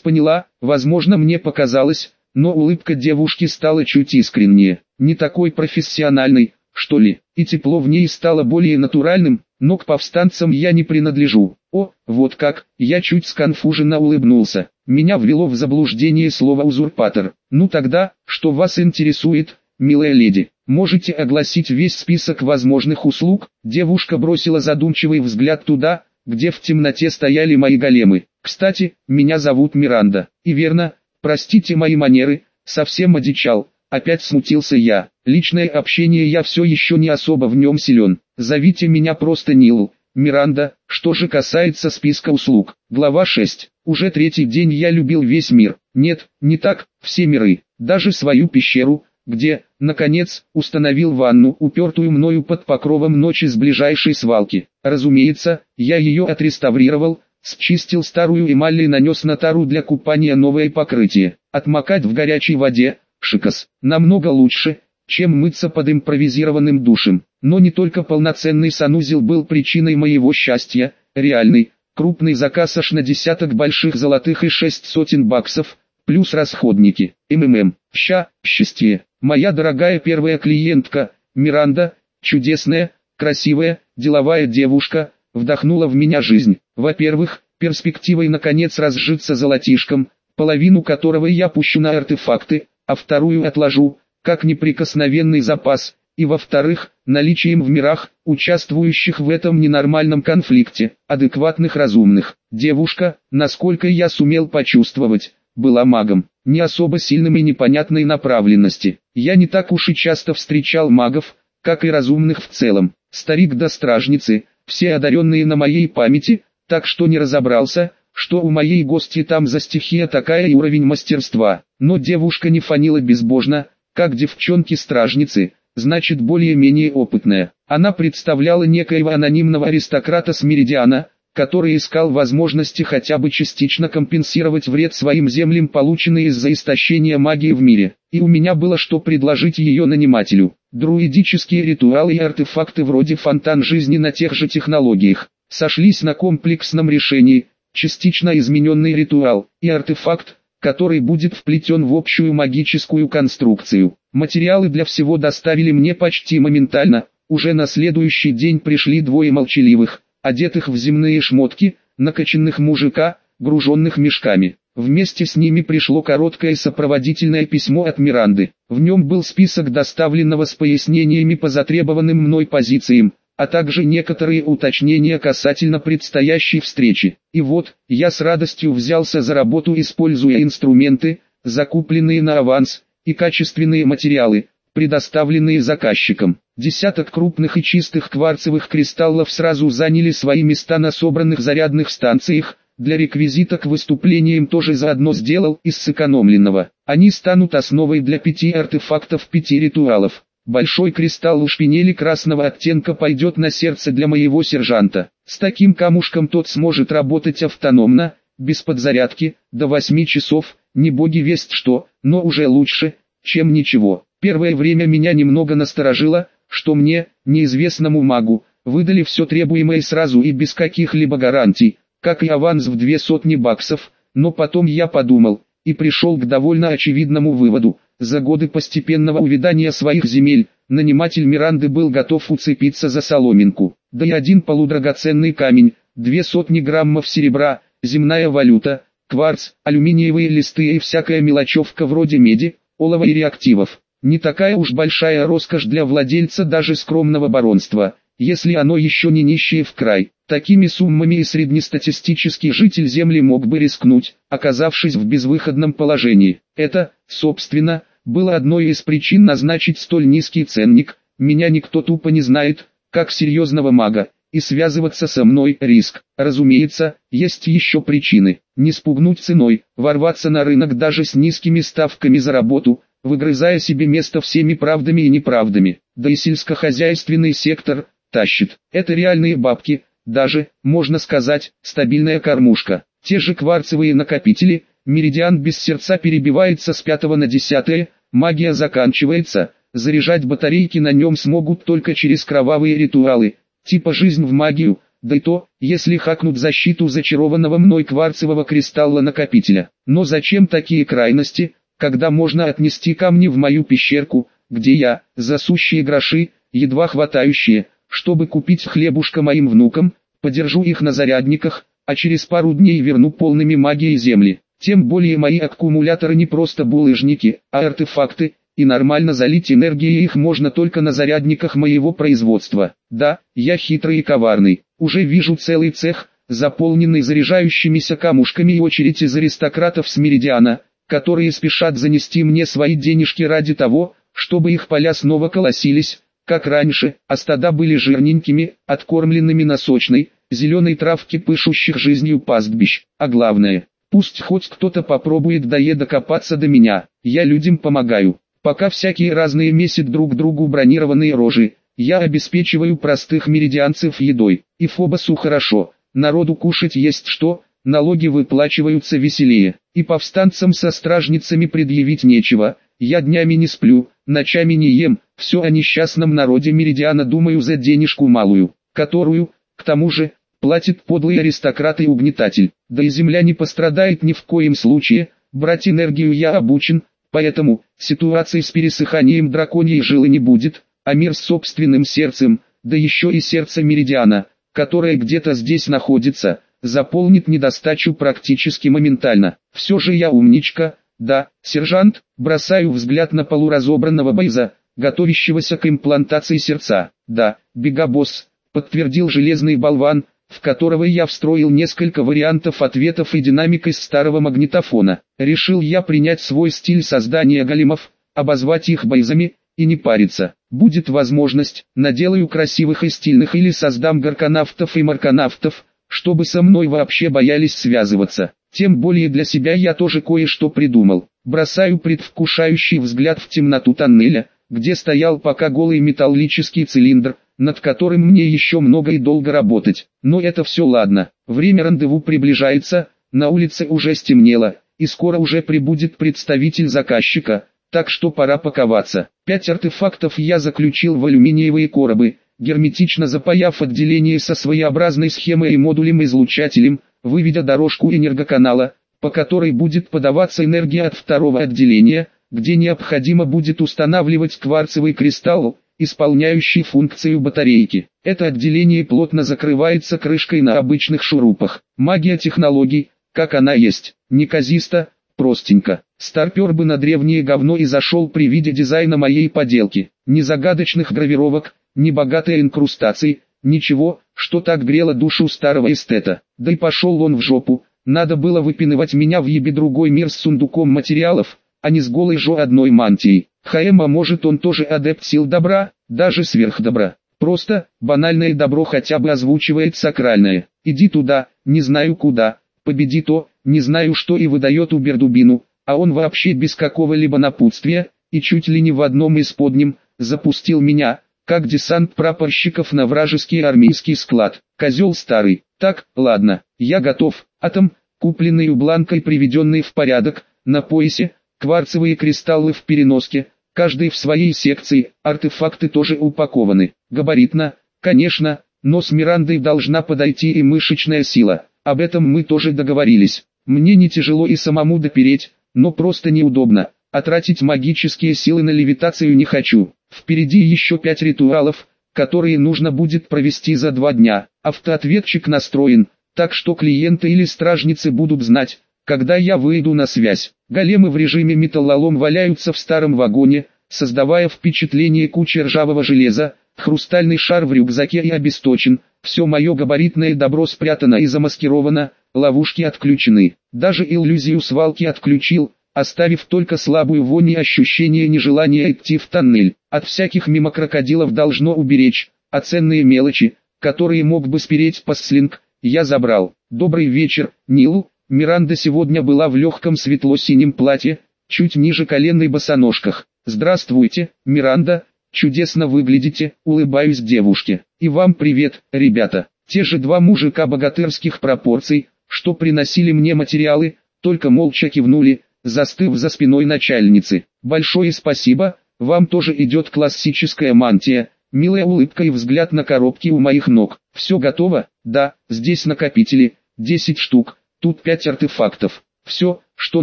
поняла, возможно мне показалось, но улыбка девушки стала чуть искреннее, не такой профессиональной, что ли, и тепло в ней стало более натуральным, но к повстанцам я не принадлежу. О, вот как, я чуть сконфуженно улыбнулся. Меня ввело в заблуждение слово «узурпатор». Ну тогда, что вас интересует, милая леди? Можете огласить весь список возможных услуг? Девушка бросила задумчивый взгляд туда, где в темноте стояли мои големы. Кстати, меня зовут Миранда. И верно, простите мои манеры, совсем одичал. Опять смутился я. Личное общение я все еще не особо в нем силен. Зовите меня просто Нил. Миранда, что же касается списка услуг. Глава 6. Уже третий день я любил весь мир. Нет, не так, все миры. Даже свою пещеру, где, наконец, установил ванну, упертую мною под покровом ночи с ближайшей свалки. Разумеется, я ее отреставрировал, счистил старую эмаль и нанес на тару для купания новое покрытие. Отмокать в горячей воде, шикос, намного лучше, чем мыться под импровизированным душем. Но не только полноценный санузел был причиной моего счастья, реальный, крупный заказ аж на десяток больших золотых и шесть сотен баксов, плюс расходники, МММ, ща, счастье. Моя дорогая первая клиентка, Миранда, чудесная, красивая, деловая девушка, вдохнула в меня жизнь. Во-первых, перспективой наконец разжиться золотишком, половину которого я пущу на артефакты, а вторую отложу, как неприкосновенный запас, и во-вторых, наличием в мирах, участвующих в этом ненормальном конфликте, адекватных разумных. Девушка, насколько я сумел почувствовать, была магом, не особо сильным и непонятной направленности. Я не так уж и часто встречал магов, как и разумных в целом. Старик до стражницы, все одаренные на моей памяти, так что не разобрался, что у моей гости там за стихия такая и уровень мастерства. Но девушка не фанила безбожно, как девчонки-стражницы, значит более-менее опытная. Она представляла некоего анонимного аристократа с Меридиана, который искал возможности хотя бы частично компенсировать вред своим землям, полученный из-за истощения магии в мире. И у меня было что предложить ее нанимателю. Друидические ритуалы и артефакты вроде фонтан жизни на тех же технологиях, сошлись на комплексном решении, частично измененный ритуал и артефакт, который будет вплетен в общую магическую конструкцию. Материалы для всего доставили мне почти моментально, уже на следующий день пришли двое молчаливых, одетых в земные шмотки, накачанных мужика, груженных мешками. Вместе с ними пришло короткое сопроводительное письмо от Миранды. В нем был список доставленного с пояснениями по затребованным мной позициям, а также некоторые уточнения касательно предстоящей встречи. И вот, я с радостью взялся за работу используя инструменты, закупленные на аванс, и качественные материалы, предоставленные заказчиком. Десяток крупных и чистых кварцевых кристаллов сразу заняли свои места на собранных зарядных станциях, для реквизита к выступлениям тоже заодно сделал из сэкономленного. Они станут основой для пяти артефактов пяти ритуалов. Большой кристалл у шпинели красного оттенка пойдет на сердце для моего сержанта. С таким камушком тот сможет работать автономно, без подзарядки, до 8 часов, не боги весть что, но уже лучше, чем ничего. Первое время меня немного насторожило, что мне, неизвестному магу, выдали все требуемое сразу и без каких-либо гарантий, как и аванс в две сотни баксов, но потом я подумал, и пришел к довольно очевидному выводу – за годы постепенного увядания своих земель, наниматель Миранды был готов уцепиться за соломинку. Да и один полудрагоценный камень, две сотни граммов серебра, земная валюта, кварц, алюминиевые листы и всякая мелочевка вроде меди, олова и реактивов. Не такая уж большая роскошь для владельца даже скромного баронства, если оно еще не нищее в край. Такими суммами и среднестатистический житель Земли мог бы рискнуть, оказавшись в безвыходном положении. Это, собственно, было одной из причин назначить столь низкий ценник. Меня никто тупо не знает, как серьезного мага, и связываться со мной риск. Разумеется, есть еще причины. Не спугнуть ценой, ворваться на рынок даже с низкими ставками за работу, выгрызая себе место всеми правдами и неправдами. Да и сельскохозяйственный сектор тащит. Это реальные бабки, даже, можно сказать, стабильная кормушка. Те же кварцевые накопители, меридиан без сердца перебивается с пятого на десятое, магия заканчивается, заряжать батарейки на нем смогут только через кровавые ритуалы, типа жизнь в магию, да и то, если хакнут защиту зачарованного мной кварцевого кристалла-накопителя. Но зачем такие крайности, когда можно отнести камни в мою пещерку, где я, засущие гроши, едва хватающие, чтобы купить хлебушка моим внукам, подержу их на зарядниках, а через пару дней верну полными магией земли. Тем более мои аккумуляторы не просто булыжники, а артефакты, и нормально залить энергией их можно только на зарядниках моего производства. Да, я хитрый и коварный, уже вижу целый цех, заполненный заряжающимися камушками и очередь из аристократов с Меридиана, которые спешат занести мне свои денежки ради того, чтобы их поля снова колосились, как раньше, а стада были жирненькими, откормленными на сочной, зеленой травке пышущих жизнью пастбищ, а главное, пусть хоть кто-то попробует дое докопаться до меня, я людям помогаю, пока всякие разные месят друг другу бронированные рожи, я обеспечиваю простых меридианцев едой, и Фобосу хорошо, народу кушать есть что, налоги выплачиваются веселее, и повстанцам со стражницами предъявить нечего, я днями не сплю, ночами не ем, все о несчастном народе Меридиана думаю за денежку малую, которую, к тому же, платит подлый аристократ и угнетатель. Да и земля не пострадает ни в коем случае, брать энергию я обучен, поэтому, ситуации с пересыханием драконьей жилы не будет, а мир с собственным сердцем, да еще и сердце Меридиана, которое где-то здесь находится, заполнит недостачу практически моментально. Все же я умничка, да, сержант, бросаю взгляд на полуразобранного Байза, готовящегося к имплантации сердца. Да, бегабосс, подтвердил железный болван, в которого я встроил несколько вариантов ответов и динамик из старого магнитофона. Решил я принять свой стиль создания големов, обозвать их бойзами, и не париться. Будет возможность, наделаю красивых и стильных или создам горконавтов и марконавтов, чтобы со мной вообще боялись связываться. Тем более для себя я тоже кое-что придумал. Бросаю предвкушающий взгляд в темноту тоннеля, где стоял пока голый металлический цилиндр, над которым мне еще много и долго работать. Но это все ладно, время рандеву приближается, на улице уже стемнело, и скоро уже прибудет представитель заказчика, так что пора паковаться. Пять артефактов я заключил в алюминиевые коробы, герметично запаяв отделение со своеобразной схемой и модулем-излучателем, выведя дорожку энергоканала, по которой будет подаваться энергия от второго отделения, где необходимо будет устанавливать кварцевый кристалл, исполняющий функцию батарейки. Это отделение плотно закрывается крышкой на обычных шурупах. Магия технологий, как она есть, неказисто, простенько. Старпер бы на древнее говно и зашел при виде дизайна моей поделки. Ни загадочных гравировок, ни богатой инкрустации, ничего, что так грело душу старого эстета. Да и пошел он в жопу, надо было выпинывать меня в ебе другой мир с сундуком материалов, а не с голой жо одной мантией. Хаэма может он тоже адепт сил добра, даже сверхдобра. Просто, банальное добро хотя бы озвучивает сакральное. Иди туда, не знаю куда, победи то, не знаю что и выдает Убердубину, а он вообще без какого-либо напутствия, и чуть ли не в одном из подним, запустил меня, как десант прапорщиков на вражеский армейский склад. Козел старый. Так, ладно, я готов. Атом, купленный у Бланка и приведенный в порядок, на поясе, кварцевые кристаллы в переноске, каждый в своей секции, артефакты тоже упакованы. Габаритно, конечно, но с Мирандой должна подойти и мышечная сила. Об этом мы тоже договорились. Мне не тяжело и самому допереть, но просто неудобно. А тратить магические силы на левитацию не хочу. Впереди еще пять ритуалов, которые нужно будет провести за два дня. Автоответчик настроен, так что клиенты или стражницы будут знать, когда я выйду на связь. Големы в режиме металлолом валяются в старом вагоне, создавая впечатление кучи ржавого железа, хрустальный шар в рюкзаке и обесточен, все мое габаритное добро спрятано и замаскировано, ловушки отключены. Даже иллюзию свалки отключил, оставив только слабую вонь и ощущение нежелания идти в тоннель. От всяких мимо крокодилов должно уберечь, а ценные мелочи, которые мог бы спереть постслинг, я забрал. Добрый вечер, Нил. Миранда сегодня была в легком светло-синем платье, чуть ниже коленной босоножках. «Здравствуйте, Миранда, чудесно выглядите», улыбаюсь девушке. «И вам привет, ребята». Те же два мужика богатырских пропорций, что приносили мне материалы, только молча кивнули, застыв за спиной начальницы. «Большое спасибо, вам тоже идет классическая мантия, милая улыбка и взгляд на коробки у моих ног. Все готово? Да, здесь накопители, 10 штук, тут 5 артефактов. Все, что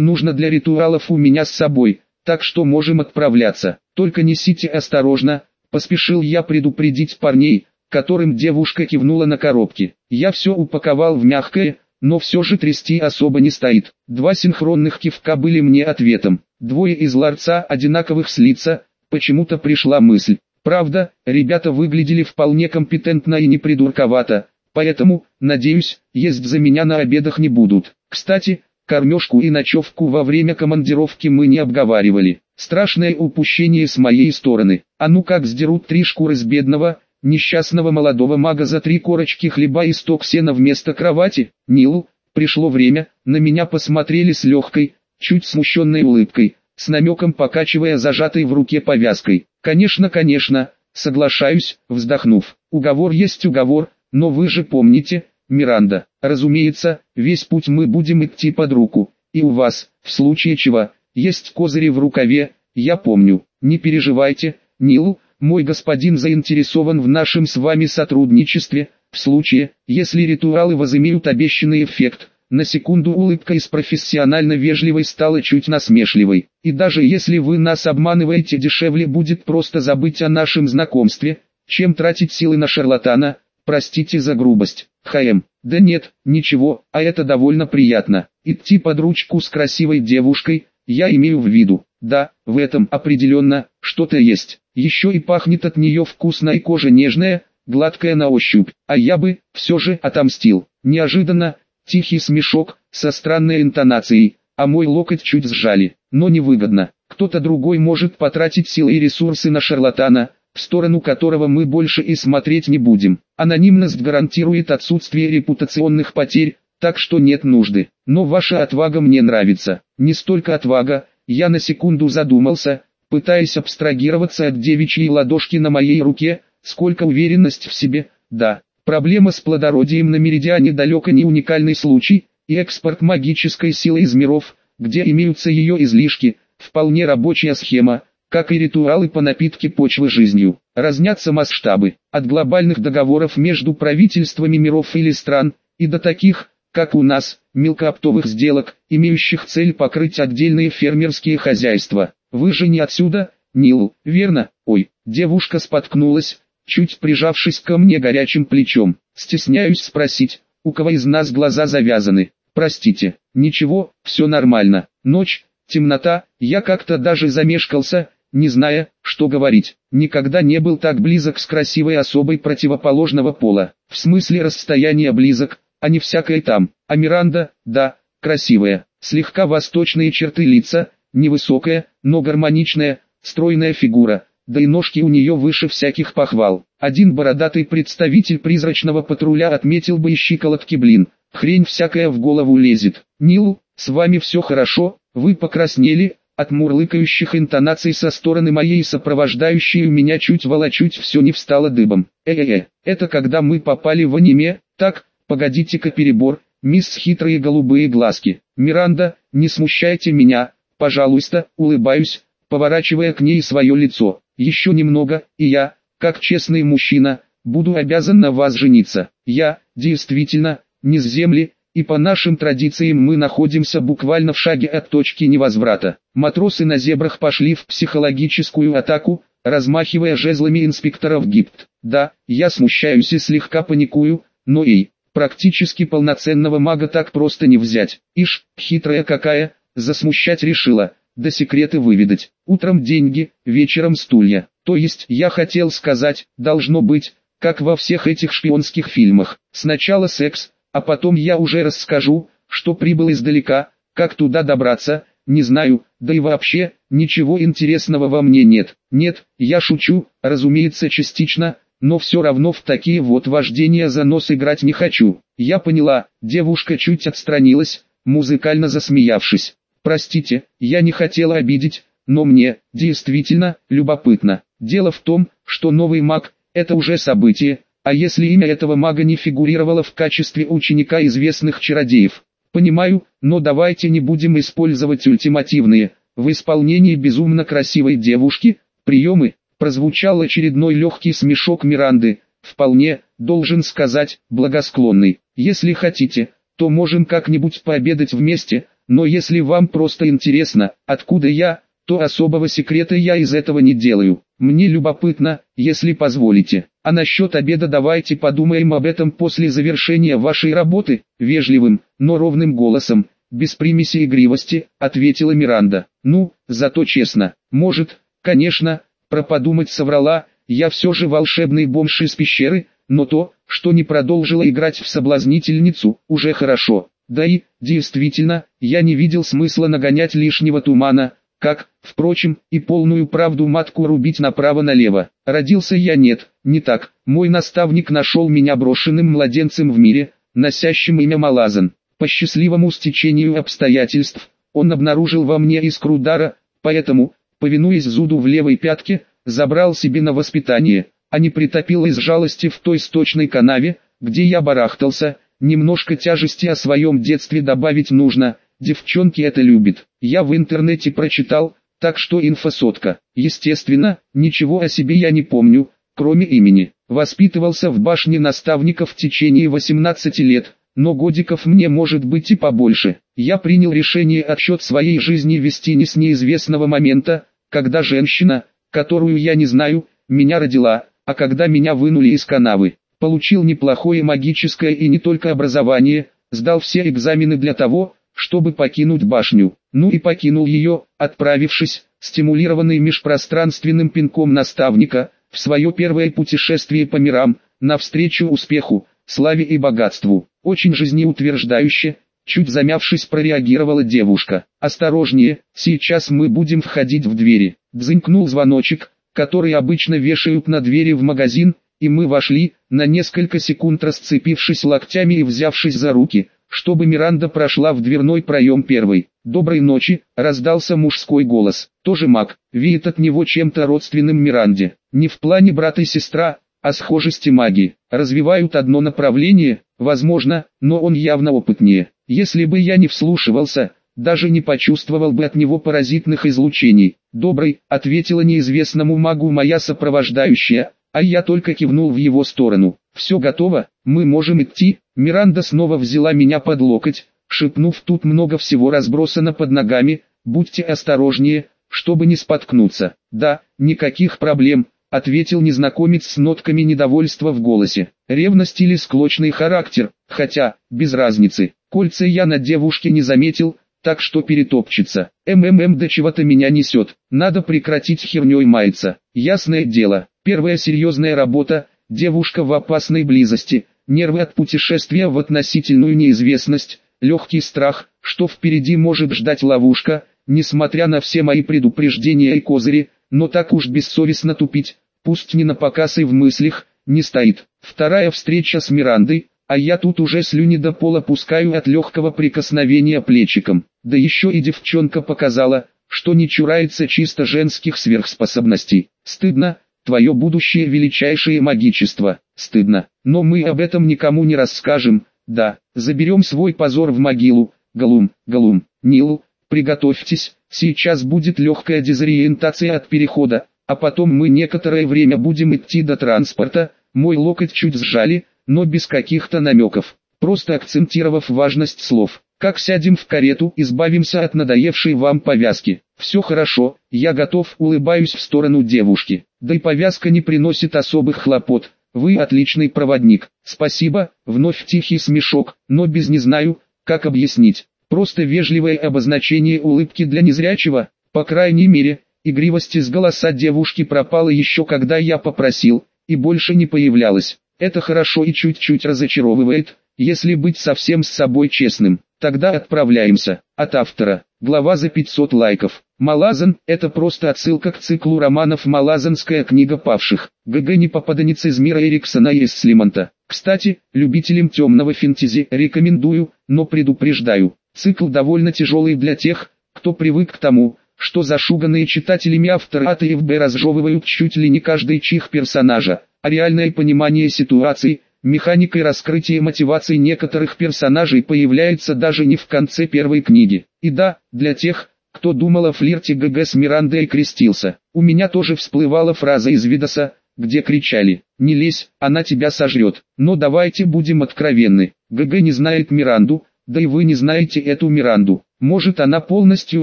нужно для ритуалов у меня с собой, так что можем отправляться. Только несите осторожно, поспешил я предупредить парней, которым девушка кивнула на коробки. Я все упаковал в мягкое, но все же трясти особо не стоит. Два синхронных кивка были мне ответом. Двое из ларца одинаковых с лица, почему-то пришла мысль. Правда, ребята выглядели вполне компетентно и не придурковато, поэтому, надеюсь, есть за меня на обедах не будут. Кстати, кормежку и ночевку во время командировки мы не обговаривали. Страшное упущение с моей стороны. А ну как сдерут три шкуры с бедного, несчастного молодого мага за три корочки хлеба и сток сена вместо кровати? Нил, пришло время, на меня посмотрели с легкой, чуть смущенной улыбкой с намеком покачивая зажатой в руке повязкой. «Конечно, конечно, соглашаюсь», вздохнув. «Уговор есть уговор, но вы же помните, Миранда, разумеется, весь путь мы будем идти под руку, и у вас, в случае чего, есть козыри в рукаве, я помню, не переживайте, Нил, мой господин заинтересован в нашем с вами сотрудничестве, в случае, если ритуалы возымеют обещанный эффект, на секунду улыбка из профессионально вежливой стала чуть насмешливой. И даже если вы нас обманываете дешевле будет просто забыть о нашем знакомстве, чем тратить силы на шарлатана, простите за грубость. ХМ, да нет, ничего, а это довольно приятно. Идти под ручку с красивой девушкой, я имею в виду, да, в этом определенно, что-то есть. Еще и пахнет от нее вкусно и кожа нежная, гладкая на ощупь, а я бы, все же, отомстил. Неожиданно, Тихий смешок, со странной интонацией, а мой локоть чуть сжали, но невыгодно. Кто-то другой может потратить силы и ресурсы на шарлатана, в сторону которого мы больше и смотреть не будем. Анонимность гарантирует отсутствие репутационных потерь, так что нет нужды. Но ваша отвага мне нравится. Не столько отвага, я на секунду задумался, пытаясь абстрагироваться от девичьей ладошки на моей руке, сколько уверенность в себе, да, Проблема с плодородием на Меридиане далеко не уникальный случай, и экспорт магической силы из миров, где имеются ее излишки, вполне рабочая схема, как и ритуалы по напитке почвы жизнью. Разнятся масштабы, от глобальных договоров между правительствами миров или стран, и до таких, как у нас, мелкооптовых сделок, имеющих цель покрыть отдельные фермерские хозяйства. Вы же не отсюда, Нил, верно? Ой, девушка споткнулась, чуть прижавшись ко мне горячим плечом. Стесняюсь спросить, у кого из нас глаза завязаны. Простите, ничего, все нормально. Ночь, темнота, я как-то даже замешкался, не зная, что говорить. Никогда не был так близок с красивой особой противоположного пола. В смысле расстояния близок, а не всякое там. А Миранда, да, красивая, слегка восточные черты лица, невысокая, но гармоничная, стройная фигура, да и ножки у нее выше всяких похвал. Один бородатый представитель призрачного патруля отметил бы и щиколотки блин, хрень всякая в голову лезет. Нил, с вами все хорошо, вы покраснели, от мурлыкающих интонаций со стороны моей сопровождающей у меня чуть волочуть все не встало дыбом. Э-э-э, это когда мы попали в аниме, так, погодите-ка перебор, мисс хитрые голубые глазки. Миранда, не смущайте меня, пожалуйста, улыбаюсь, поворачивая к ней свое лицо. Еще немного, и я, как честный мужчина, буду обязан на вас жениться. Я, действительно, не с земли, и по нашим традициям мы находимся буквально в шаге от точки невозврата. Матросы на зебрах пошли в психологическую атаку, размахивая жезлами инспекторов ГИПТ. Да, я смущаюсь и слегка паникую, но эй, практически полноценного мага так просто не взять. Ишь, хитрая какая, засмущать решила да секреты выведать. Утром деньги, вечером стулья. То есть, я хотел сказать, должно быть, как во всех этих шпионских фильмах. Сначала секс, а потом я уже расскажу, что прибыл издалека, как туда добраться, не знаю, да и вообще, ничего интересного во мне нет. Нет, я шучу, разумеется частично, но все равно в такие вот вождения за нос играть не хочу. Я поняла, девушка чуть отстранилась, музыкально засмеявшись. Простите, я не хотела обидеть, но мне, действительно, любопытно. Дело в том, что новый маг – это уже событие, а если имя этого мага не фигурировало в качестве ученика известных чародеев? Понимаю, но давайте не будем использовать ультимативные, в исполнении безумно красивой девушки, приемы, прозвучал очередной легкий смешок Миранды, вполне, должен сказать, благосклонный. Если хотите, то можем как-нибудь пообедать вместе, но если вам просто интересно, откуда я, то особого секрета я из этого не делаю. Мне любопытно, если позволите. А насчет обеда давайте подумаем об этом после завершения вашей работы, вежливым, но ровным голосом, без примеси игривости, ответила Миранда. Ну, зато честно. Может, конечно, про подумать соврала, я все же волшебный бомж из пещеры, но то, что не продолжила играть в соблазнительницу, уже хорошо. Да и, действительно, я не видел смысла нагонять лишнего тумана, как, впрочем, и полную правду матку рубить направо-налево. Родился я нет, не так. Мой наставник нашел меня брошенным младенцем в мире, носящим имя Малазан. По счастливому стечению обстоятельств, он обнаружил во мне искру дара, поэтому, повинуясь зуду в левой пятке, забрал себе на воспитание, а не притопил из жалости в той сточной канаве, где я барахтался, немножко тяжести о своем детстве добавить нужно, девчонки это любят. Я в интернете прочитал, так что инфосотка. Естественно, ничего о себе я не помню, кроме имени. Воспитывался в башне наставников в течение 18 лет, но годиков мне может быть и побольше. Я принял решение отсчет своей жизни вести не с неизвестного момента, когда женщина, которую я не знаю, меня родила, а когда меня вынули из канавы. Получил неплохое магическое и не только образование, сдал все экзамены для того, чтобы покинуть башню. Ну и покинул ее, отправившись, стимулированный межпространственным пинком наставника, в свое первое путешествие по мирам, навстречу успеху, славе и богатству. Очень жизнеутверждающе, чуть замявшись прореагировала девушка. «Осторожнее, сейчас мы будем входить в двери». Дзынькнул звоночек, который обычно вешают на двери в магазин, и мы вошли, на несколько секунд расцепившись локтями и взявшись за руки, чтобы Миранда прошла в дверной проем первой. «Доброй ночи», — раздался мужской голос. Тоже маг, веет от него чем-то родственным Миранде. Не в плане брат и сестра, а схожести магии. Развивают одно направление, возможно, но он явно опытнее. Если бы я не вслушивался, даже не почувствовал бы от него паразитных излучений. «Добрый», — ответила неизвестному магу моя сопровождающая, а я только кивнул в его сторону. «Все готово, мы можем идти». Миранда снова взяла меня под локоть, шепнув «тут много всего разбросано под ногами, будьте осторожнее, чтобы не споткнуться». «Да, никаких проблем», ответил незнакомец с нотками недовольства в голосе. Ревность или склочный характер, хотя, без разницы. Кольца я на девушке не заметил, так что перетопчется. МММ до чего-то меня несет, надо прекратить херней маяться. Ясное дело, первая серьезная работа, девушка в опасной близости, нервы от путешествия в относительную неизвестность, легкий страх, что впереди может ждать ловушка, несмотря на все мои предупреждения и козыри, но так уж бессовестно тупить, пусть не на показ и в мыслях, не стоит. Вторая встреча с Мирандой, а я тут уже слюни до пола пускаю от легкого прикосновения плечиком. Да еще и девчонка показала, что не чурается чисто женских сверхспособностей. Стыдно, твое будущее величайшее магичество, стыдно. Но мы об этом никому не расскажем, да, заберем свой позор в могилу. Галум, Галум, Нил, приготовьтесь, сейчас будет легкая дезориентация от перехода, а потом мы некоторое время будем идти до транспорта, мой локоть чуть сжали, но без каких-то намеков, просто акцентировав важность слов. Как сядем в карету, избавимся от надоевшей вам повязки. Все хорошо, я готов, улыбаюсь в сторону девушки. Да и повязка не приносит особых хлопот. Вы отличный проводник. Спасибо, вновь тихий смешок, но без не знаю, как объяснить. Просто вежливое обозначение улыбки для незрячего, по крайней мере, Игривость из голоса девушки пропала еще когда я попросил, и больше не появлялась. Это хорошо и чуть-чуть разочаровывает, если быть совсем с собой честным. Тогда отправляемся. От автора. Глава за 500 лайков. Малазан – это просто отсылка к циклу романов «Малазанская книга павших». ГГ не попаданец из мира Эриксона и Слимонта. Кстати, любителям темного фэнтези рекомендую, но предупреждаю. Цикл довольно тяжелый для тех, кто привык к тому, что зашуганные читателями авторы АТ и ФБ разжевывают чуть ли не каждый чих персонажа, а реальное понимание ситуации, механика и раскрытие мотиваций некоторых персонажей появляется даже не в конце первой книги. И да, для тех, кто думал о флирте ГГ с Мирандой крестился. У меня тоже всплывала фраза из Видоса, где кричали «Не лезь, она тебя сожрет». Но давайте будем откровенны, ГГ не знает Миранду, да и вы не знаете эту Миранду. Может она полностью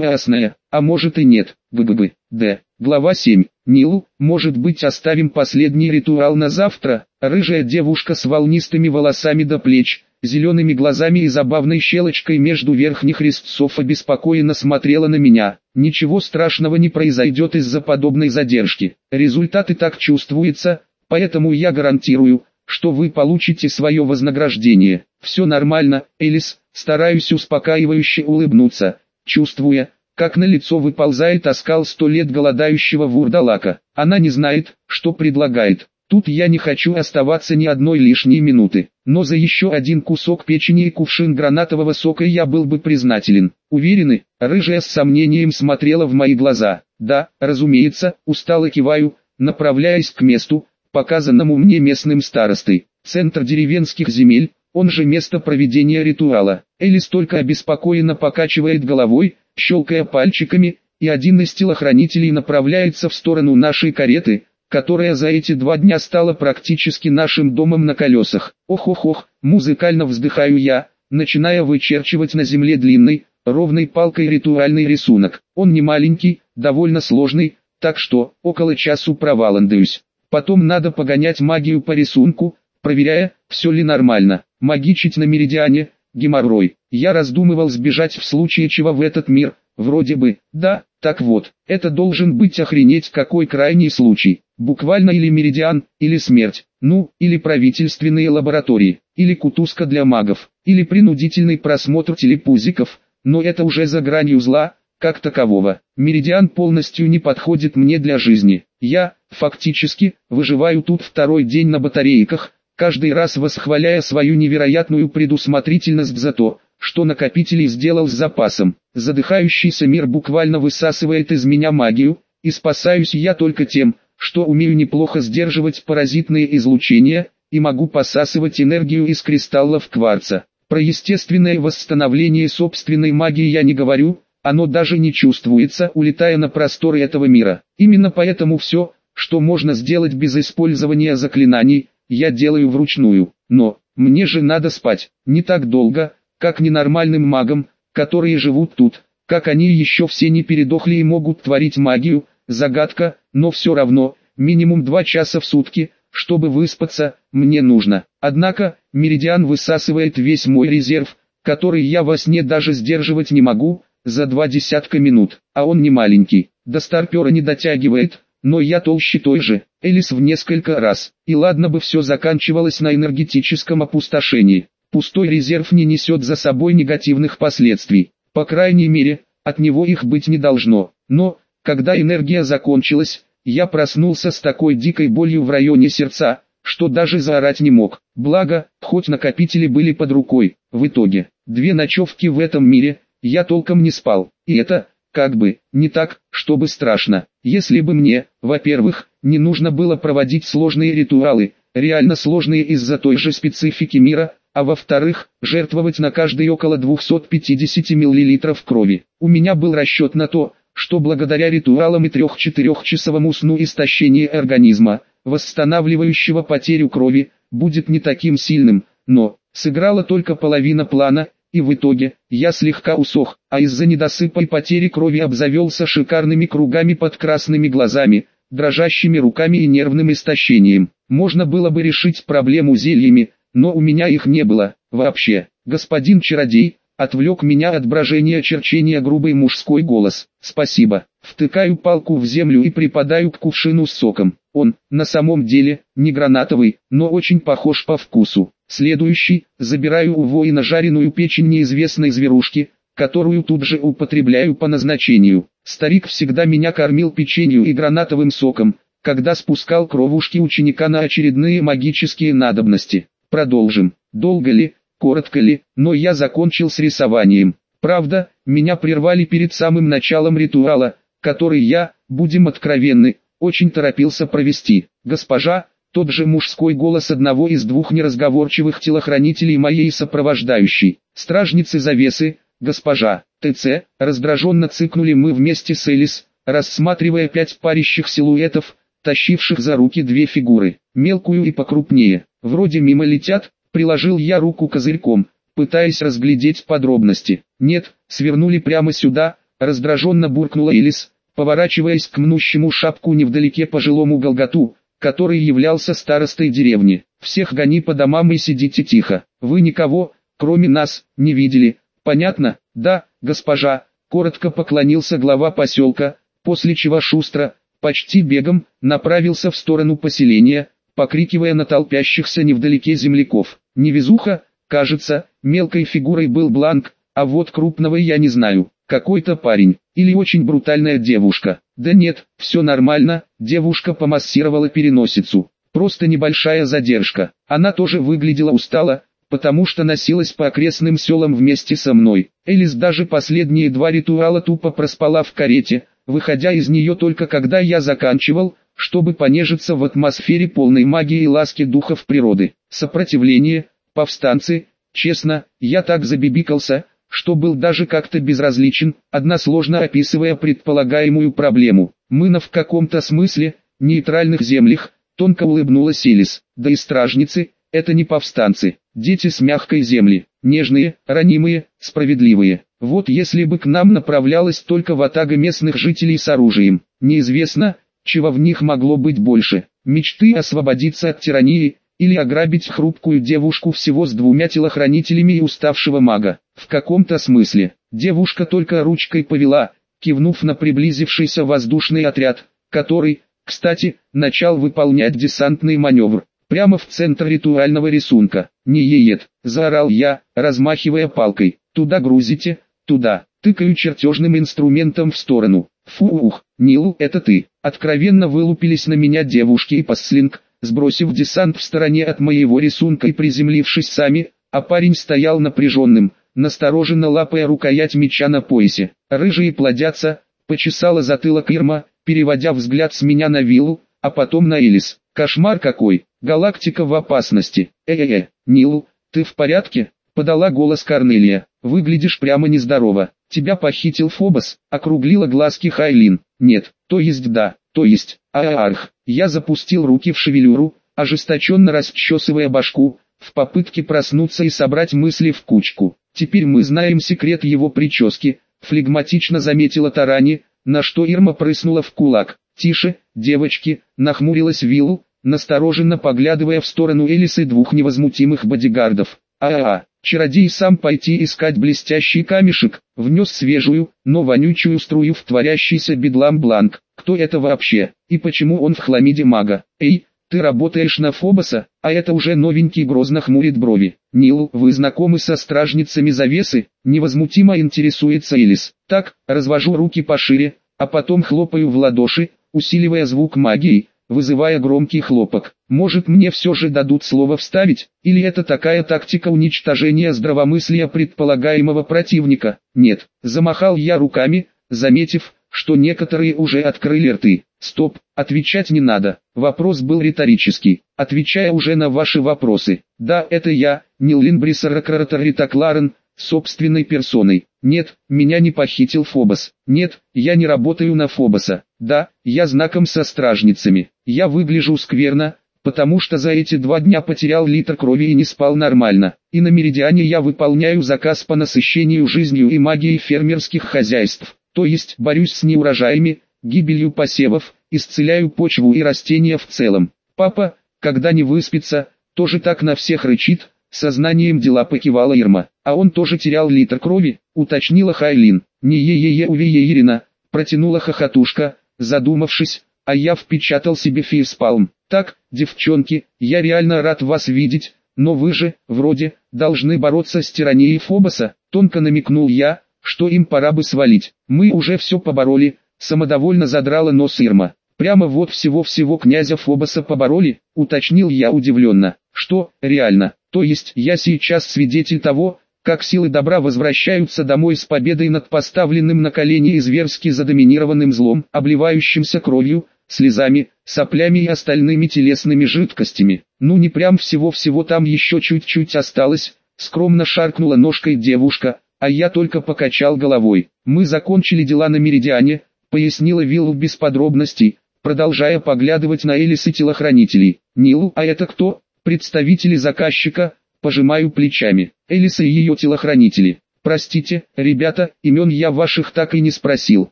ясная, а может и нет. ГГГ. Д. Глава 7. Нил, может быть оставим последний ритуал на завтра? Рыжая девушка с волнистыми волосами до плеч, зелеными глазами и забавной щелочкой между верхних резцов обеспокоенно смотрела на меня. Ничего страшного не произойдет из-за подобной задержки. Результат и так чувствуется, поэтому я гарантирую, что вы получите свое вознаграждение. Все нормально, Элис, стараюсь успокаивающе улыбнуться, чувствуя, как на лицо выползает оскал сто лет голодающего вурдалака. Она не знает, что предлагает. Тут я не хочу оставаться ни одной лишней минуты, но за еще один кусок печени и кувшин гранатового сока я был бы признателен. Уверены, рыжая с сомнением смотрела в мои глаза. Да, разумеется, устало киваю, направляясь к месту, показанному мне местным старостой. Центр деревенских земель, он же место проведения ритуала. Элис только обеспокоенно покачивает головой, щелкая пальчиками, и один из телохранителей направляется в сторону нашей кареты, которая за эти два дня стала практически нашим домом на колесах. Ох-ох-ох, музыкально вздыхаю я, начиная вычерчивать на земле длинный, ровной палкой ритуальный рисунок. Он не маленький, довольно сложный, так что, около часу проваландаюсь. Потом надо погонять магию по рисунку, проверяя, все ли нормально. Магичить на меридиане, геморрой. Я раздумывал сбежать в случае чего в этот мир, вроде бы, да, так вот, это должен быть охренеть какой крайний случай. Буквально или меридиан, или смерть, ну, или правительственные лаборатории, или кутузка для магов, или принудительный просмотр телепузиков, но это уже за гранью зла, как такового. Меридиан полностью не подходит мне для жизни. Я, фактически, выживаю тут второй день на батарейках, каждый раз восхваляя свою невероятную предусмотрительность за то, что накопителей сделал с запасом. Задыхающийся мир буквально высасывает из меня магию, и спасаюсь я только тем, что умею неплохо сдерживать паразитные излучения, и могу посасывать энергию из кристаллов кварца. Про естественное восстановление собственной магии я не говорю, оно даже не чувствуется, улетая на просторы этого мира. Именно поэтому все, что можно сделать без использования заклинаний, я делаю вручную. Но, мне же надо спать, не так долго, как ненормальным магам, которые живут тут, как они еще все не передохли и могут творить магию, загадка, но все равно, минимум два часа в сутки, чтобы выспаться, мне нужно. Однако, Меридиан высасывает весь мой резерв, который я во сне даже сдерживать не могу, за два десятка минут, а он не маленький, до старпера не дотягивает, но я толще той же, Элис в несколько раз, и ладно бы все заканчивалось на энергетическом опустошении, пустой резерв не несет за собой негативных последствий, по крайней мере, от него их быть не должно, но, когда энергия закончилась, я проснулся с такой дикой болью в районе сердца, что даже заорать не мог, благо, хоть накопители были под рукой, в итоге, две ночевки в этом мире, я толком не спал, и это, как бы, не так, чтобы страшно. Если бы мне, во-первых, не нужно было проводить сложные ритуалы, реально сложные из-за той же специфики мира, а во-вторых, жертвовать на каждый около 250 мл крови. У меня был расчет на то, что благодаря ритуалам и трех-четырехчасовому сну истощение организма, восстанавливающего потерю крови, будет не таким сильным, но, сыграла только половина плана, и в итоге, я слегка усох, а из-за недосыпа и потери крови обзавелся шикарными кругами под красными глазами, дрожащими руками и нервным истощением. Можно было бы решить проблему зельями, но у меня их не было, вообще. Господин чародей, отвлек меня от брожения черчения грубый мужской голос. Спасибо. Втыкаю палку в землю и припадаю к кувшину с соком. Он, на самом деле, не гранатовый, но очень похож по вкусу. Следующий, забираю у воина жареную печень неизвестной зверушки, которую тут же употребляю по назначению. Старик всегда меня кормил печенью и гранатовым соком, когда спускал кровушки ученика на очередные магические надобности. Продолжим. Долго ли, коротко ли, но я закончил с рисованием. Правда, меня прервали перед самым началом ритуала, который я, будем откровенны, очень торопился провести. Госпожа, тот же мужской голос одного из двух неразговорчивых телохранителей моей сопровождающей, стражницы завесы, госпожа, ТЦ, раздраженно цыкнули мы вместе с Элис, рассматривая пять парящих силуэтов, тащивших за руки две фигуры, мелкую и покрупнее. Вроде мимо летят, приложил я руку козырьком, пытаясь разглядеть подробности. Нет, свернули прямо сюда, раздраженно буркнула Элис, поворачиваясь к мнущему шапку невдалеке пожилому Голготу, который являлся старостой деревни. «Всех гони по домам и сидите тихо. Вы никого, кроме нас, не видели. Понятно? Да, госпожа». Коротко поклонился глава поселка, после чего шустро, почти бегом, направился в сторону поселения, покрикивая на толпящихся невдалеке земляков. Невезуха, кажется, мелкой фигурой был Бланк, а вот крупного я не знаю. Какой-то парень, или очень брутальная девушка. Да нет, все нормально, девушка помассировала переносицу. Просто небольшая задержка. Она тоже выглядела устало, потому что носилась по окрестным селам вместе со мной. Элис даже последние два ритуала тупо проспала в карете, выходя из нее только когда я заканчивал, чтобы понежиться в атмосфере полной магии и ласки духов природы. Сопротивление, повстанцы, честно, я так забибикался, что был даже как-то безразличен, односложно описывая предполагаемую проблему. Мы на в каком-то смысле, нейтральных землях, тонко улыбнулась Элис, да и стражницы, это не повстанцы, дети с мягкой земли, нежные, ранимые, справедливые. Вот если бы к нам направлялась только ватага местных жителей с оружием, неизвестно, чего в них могло быть больше. Мечты освободиться от тирании, или ограбить хрупкую девушку всего с двумя телохранителями и уставшего мага. В каком-то смысле, девушка только ручкой повела, кивнув на приблизившийся воздушный отряд, который, кстати, начал выполнять десантный маневр, прямо в центр ритуального рисунка. «Не еет!» – заорал я, размахивая палкой. «Туда грузите, туда!» Тыкаю чертежным инструментом в сторону. «Фух, Нил, это ты!» Откровенно вылупились на меня девушки и Пасслинг, сбросив десант в стороне от моего рисунка и приземлившись сами, а парень стоял напряженным, настороженно лапая рукоять меча на поясе. Рыжие плодятся, почесала затылок Ирма, переводя взгляд с меня на виллу, а потом на Элис. Кошмар какой, галактика в опасности. Э-э-э, Нил, ты в порядке? Подала голос Корнелия. Выглядишь прямо нездорово. Тебя похитил Фобос, округлила глазки Хайлин. Нет, то есть да, то есть, аарх. Я запустил руки в шевелюру, ожесточенно расчесывая башку, в попытке проснуться и собрать мысли в кучку. Теперь мы знаем секрет его прически, флегматично заметила Тарани, на что Ирма прыснула в кулак. «Тише, девочки», нахмурилась Виллу, настороженно поглядывая в сторону Элисы двух невозмутимых бодигардов. «А-а-а, чародей сам пойти искать блестящий камешек, внес свежую, но вонючую струю в творящийся бедлам бланк. Кто это вообще? И почему он в хламиде мага? Эй, ты работаешь на Фобоса, а это уже новенький грозно хмурит брови. Нил, вы знакомы со стражницами завесы? Невозмутимо интересуется Элис. Так, развожу руки пошире, а потом хлопаю в ладоши, усиливая звук магии, вызывая громкий хлопок. Может мне все же дадут слово вставить, или это такая тактика уничтожения здравомыслия предполагаемого противника? Нет, замахал я руками, заметив, что некоторые уже открыли рты. Стоп, отвечать не надо. Вопрос был риторический. Отвечая уже на ваши вопросы. Да, это я, Нилин Брисаракраратарита Кларен, собственной персоной. Нет, меня не похитил Фобос. Нет, я не работаю на Фобоса. Да, я знаком со стражницами. Я выгляжу скверно, потому что за эти два дня потерял литр крови и не спал нормально. И на Меридиане я выполняю заказ по насыщению жизнью и магией фермерских хозяйств то есть борюсь с неурожаями, гибелью посевов, исцеляю почву и растения в целом. Папа, когда не выспится, тоже так на всех рычит, сознанием дела покивала Ирма. А он тоже терял литр крови, уточнила Хайлин. Не е-е-е увеерина, протянула хохотушка, задумавшись, а я впечатал себе фейспалм. Так, девчонки, я реально рад вас видеть, но вы же, вроде, должны бороться с тиранией Фобоса, тонко намекнул я, что им пора бы свалить. Мы уже все побороли, самодовольно задрала нос Ирма. Прямо вот всего-всего князя Фобоса побороли, уточнил я удивленно. Что, реально, то есть я сейчас свидетель того, как силы добра возвращаются домой с победой над поставленным на колени и зверски задоминированным злом, обливающимся кровью, слезами, соплями и остальными телесными жидкостями. Ну не прям всего-всего там еще чуть-чуть осталось, скромно шаркнула ножкой девушка, а я только покачал головой. Мы закончили дела на Меридиане, пояснила Виллу без подробностей, продолжая поглядывать на Элис и телохранителей. Нилу, а это кто? Представители заказчика, пожимаю плечами. Элиса и ее телохранители. Простите, ребята, имен я ваших так и не спросил.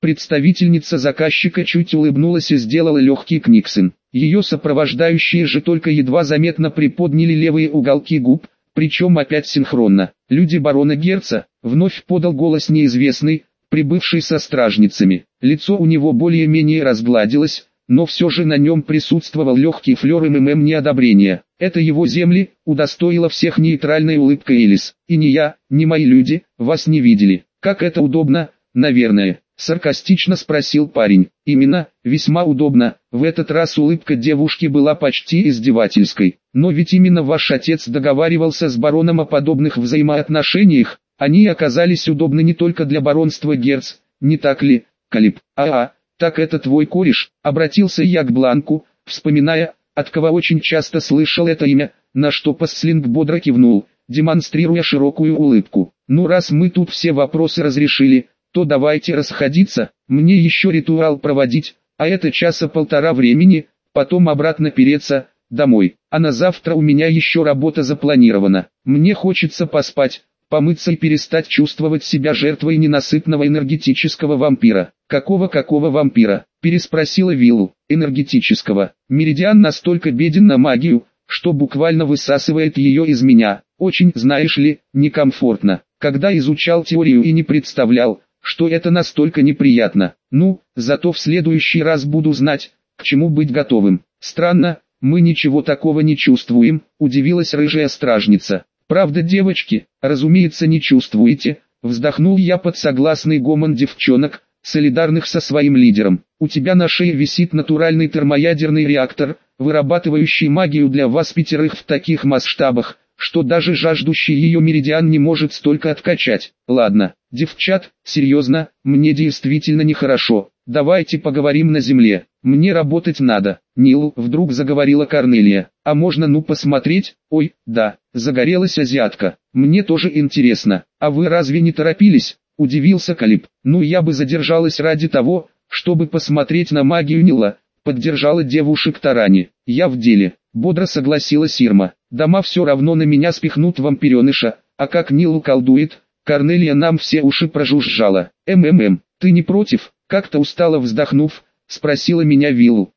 Представительница заказчика чуть улыбнулась и сделала легкий книксон. Ее сопровождающие же только едва заметно приподняли левые уголки губ, причем опять синхронно. Люди барона Герца, вновь подал голос неизвестный, прибывший со стражницами. Лицо у него более-менее разгладилось, но все же на нем присутствовал легкий флер МММ неодобрения. Это его земли, удостоила всех нейтральной улыбкой Элис. И ни я, ни мои люди, вас не видели. Как это удобно, наверное. Саркастично спросил парень. Именно, весьма удобно. В этот раз улыбка девушки была почти издевательской. Но ведь именно ваш отец договаривался с бароном о подобных взаимоотношениях. Они оказались удобны не только для баронства Герц, не так ли, Калиб? А, так это твой кореш, обратился я к Бланку, вспоминая, от кого очень часто слышал это имя, на что Пасслинг бодро кивнул, демонстрируя широкую улыбку. Ну раз мы тут все вопросы разрешили, то давайте расходиться, мне еще ритуал проводить, а это часа полтора времени, потом обратно переться, домой. А на завтра у меня еще работа запланирована. Мне хочется поспать, помыться и перестать чувствовать себя жертвой ненасытного энергетического вампира. Какого-какого вампира? Переспросила Виллу. Энергетического. Меридиан настолько беден на магию, что буквально высасывает ее из меня. Очень, знаешь ли, некомфортно. Когда изучал теорию и не представлял, что это настолько неприятно. Ну, зато в следующий раз буду знать, к чему быть готовым. Странно, мы ничего такого не чувствуем, удивилась рыжая стражница. Правда девочки, разумеется не чувствуете, вздохнул я под согласный гомон девчонок, солидарных со своим лидером. У тебя на шее висит натуральный термоядерный реактор, вырабатывающий магию для вас пятерых в таких масштабах, что даже жаждущий ее меридиан не может столько откачать. Ладно, девчат, серьезно, мне действительно нехорошо. Давайте поговорим на земле. Мне работать надо. Нил, вдруг заговорила Корнелия. А можно ну посмотреть? Ой, да, загорелась азиатка. Мне тоже интересно. А вы разве не торопились? Удивился Калиб. Ну я бы задержалась ради того, чтобы посмотреть на магию Нила. Поддержала девушек Тарани. Я в деле. Бодро согласилась Ирма. Дома все равно на меня спихнут вампиреныша, а как Нил колдует, Корнелия нам все уши прожужжала. МММ, ты не против? Как-то устало вздохнув, спросила меня Виллу.